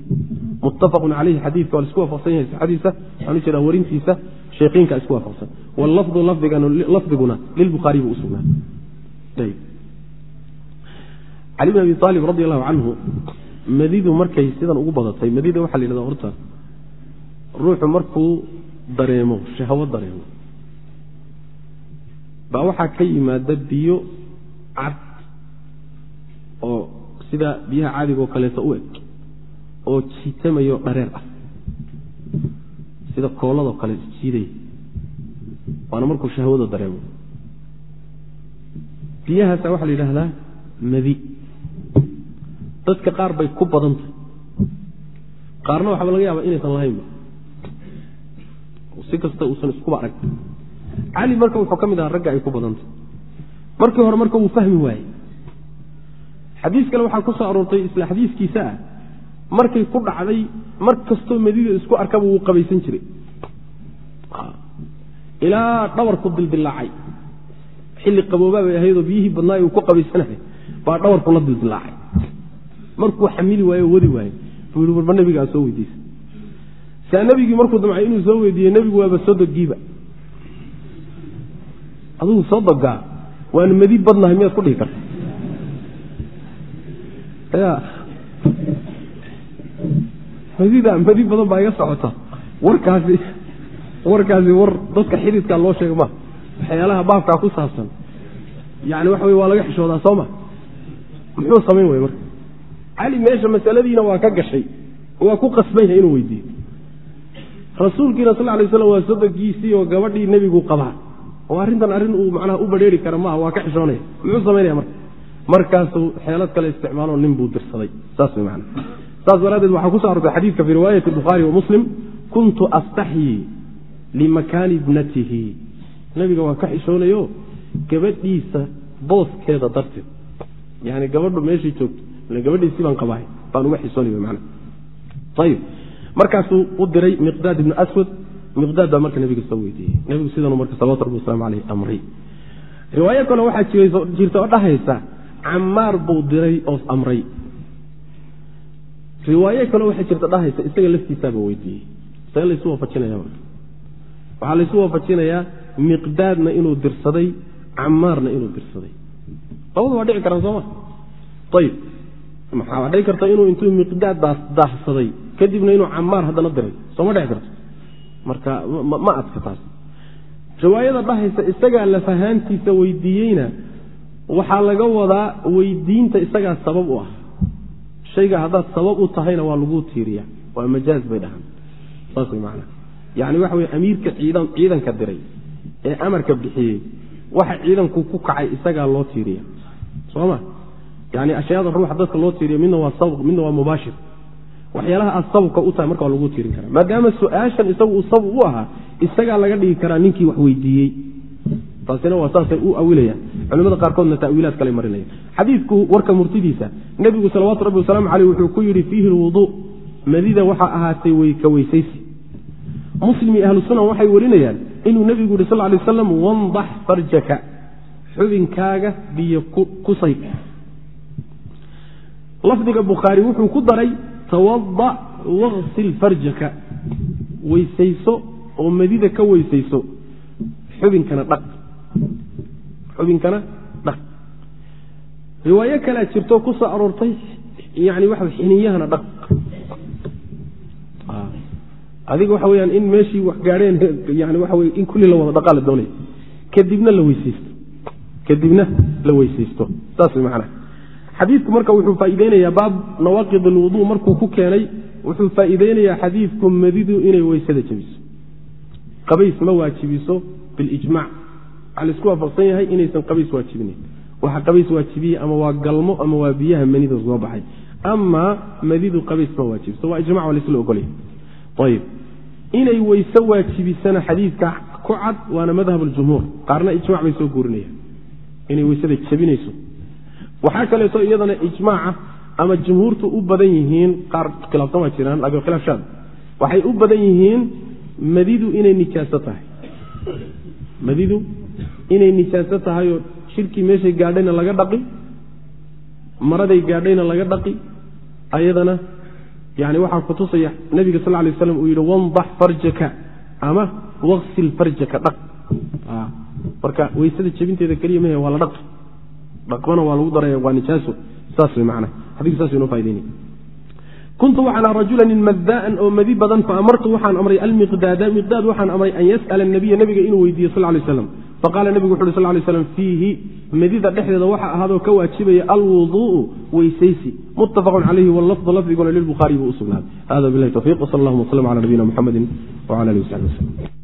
Muttafaqun caleyhi xadiidka waa la isku waafaqsan yahay sixadiisa waxaan u jeedaa warintiisa sheekiinka isku waafaqsan. Wallafdu lafdiguna lilbukhaari buu usugnaa cali bn abi aalib radi allahu canhu madidu markay sidan ugu badatay madida waxaa la yidhahda horta ruuxu markuu dareemo shahwo dareemo. Baa waxaa ka yimaada biyo cad oo sida biyaha caadiga oo kaleeto u eg oo jiitamayo dhareer ah. Sida kooladoo kale jiidaya waana markuu shahwada dareemo biyahaasa waxaa la yidhaahdaa madi. Dadka qaar bay ku badan qaarna waxaaba laga yaaba inaysan lahaynba si kasta uusan iskuba arag cali marka wuxuu ka mid ahaa ragga ay ku badan markii hore marka wuu fahmi waayey. Xadiis kale waxaa ku soo aroortay isla xadiiskiisa ah. Markay ku dhacday mar kastoo madida isku arkaba wuu qabaysan jiray. Ilaa dhabarku dildilaacay xilli qaboobaa bay ahaydoo biyihii badnaay uu ku qabaysanay. Baa dhabarku la dildilaacay markuu xamili waaye o wadi waaye buu warba nebigaa soo weydiisa. Saa nebigii markuu damcay inuu soo weydiiye nebigu waaba soo dogiiba adugu soo dogaa madi badnahay miyaad ku dhihi karta ya madida madi badan baa iga socota. Warkaasi warkaasi war dadka xididkaa loo sheega ma waxyaalaha baabkaa ku saabsan. Yani waxa wey waa laga xishoodaa soo ma? Muxuu samayn way marka? Cali meesha masaladiina waa ka gashay waa ku qasban yahay inuu weydiiyo. Rasuulkiina sal lay slam waa sodogiisii oo gabadhii nebigu qabaa. Oo arrintan arrin uu macnaha u badheeri kara maaha waa ka xishoonaya. Muxuu samaynaya marka? Markaasuu xeelad kale isticmaaloo nin buu dirsaday. Saas way macana saas daraaddeed waxaa ku so arortay xadiidka fii riwaayati bukhaari wa muslim kuntu astaxyii limakaani ibnatihi nebiga waa ka xishoonayo gabadhiisa booskeeda darteed. Yani gabadhu meeshay joogto gabadhiisii baan qabahay baan uga xisoonay markaasuu u diray miqdaad ibnu aswad. Miqdaad baa marka nabiga soo weydiiyey. Nabigu sidanuu marka salawatu rabbi waslamu aleyh amray riwaayo kale waxaa jirta oo dhahaysa camaar buu diray oo amray. Riwaayo kale waxaa jirta dhahaysa isaga laftiisaaba weydiiyey. Isaga laysu waafajinaya waxaa laysu waafajinayaa miqdaadna inuu dirsaday camaarna inuu dirsaday. Labada waa dhici karaan sooma? Ayib maxaa dhici karta inuu intuu miqdaad daahsaday kadibna inuu camaar haddana diray? Sooma dhici karto. Marka ma adka taas. Riwaayada dhahaysa isagaa lafahaantiisa weydiiyeyna waxaa laga wadaa weydiinta isagaa sabab u ah. Shayga haddaad sabab u tahayna waa laguu tiiriya waa majaaz bay dhahaan. Saas way macnaa. Yacni waxa weye amiirka ciidan ciidanka diray ee amarka bixiyey waxa ciidanku ku kacay isagaa loo tiiriya. Soo ma yani ashyaada ruuxa dadka loo tiiriya midna waa mubaashir. Waxyaalaha aad sababka u tahay marka waa lagu tiirin karaa. Maadaama su'aashan isagu uu sabab u ahaa isagaa laga dhigi karaa ninkii wax weydiiyey. Taasina waa saasay u awilayaan. Culimada qaarkoodna tawiilaad kale marinaya xadiidku warka murtidiisa nebigu salawaatu rabbi wasalaamu caleyh wuxuu ku yidhi fiihi lwuduu madida waxaa ahaatay ka weysaysi muslim iyo waxay warinayaan inuu nebigu yihi sal lay aslam wandax farjaka xubinkaaga biyo ku sayb lafdiga bukhaari wuxuu ku daray tawada waqsil farjaka weysayso oo madida ka weysayso xubinkana dhaq. Xubinkana dhaq. Riwaayo kalea jirto ku soo aroortay yani waxa xiniyahana dhaq adiga waxa weyaan in meeshii wax gaadheen yani waxa wey in kulli la wada dhaqaa la kadibna la weysaysto. Kadibna la weysaysto. Saas way macnaha. Xadiidku marka wuxuu faa'iideynayaa baab nawaaqid alwuduu markuu ku keenay wuxuu faa'iideynayaa xadiidku madidu inay weysada jebiso. Qabays ma waajibiso bilijmac waxaa la isku waafaqsan yahay inaysan qabays waajibinayn waxa qabays waajibiyey ama waa galmo ama waa biyaha manida soo baxay. Amaa madidu qabays ma waajibiso waa ijmac waa laisla ogolyahay ayib inay weyse waajibisana xadiidka ku cad waana madhab aljumhuur. Qaarna ijmac bay soo guurinayaan. Inay weysada jebinayso waxaa kaleeto iyadana ijmaaca ama jumhuurtu u badan yihiin qaar khilaafsan jiraan laakiin khilaaf shaad. Waxay u badan yihiin madidu inay nijaaso tahay. Madidu inay nijaaso tahayoo shirkii meeshay gaadhayna laga dhaqi maraday gaadhayna laga dhaqi ayadana yani waxaa kutusaya nabiga sal lay aslam uu yidhi wandax farjaka ama waksil farjaka dhaq. Marka weysada jebinteeda keliya mah waa la dhaqi dhaqmana waa lagu daraya waa nijaaso. Saas way macna xadiku saas inoo faa'idaynaya kuntu waxaan aha rajulanin madaan oo madi badan faamartu waxaan amray almiqdaada miqdaad waxaan amray an yas'ala nabiya nabiga inuu weydiiyo sal lay slam faqala nebigu wuxu uhi sal lay slam fiihi madida dhexdeeda waxa ahaadoo ka waajibaya alwuduu'u weysaysi. Muttafaqun calayhi wallafdu lafdiguna lilbukhaari buu u hada bilahi tawfiq wsal allahuma wslm cala nabiyina muxamedi wcala alihi wasaxbi waslm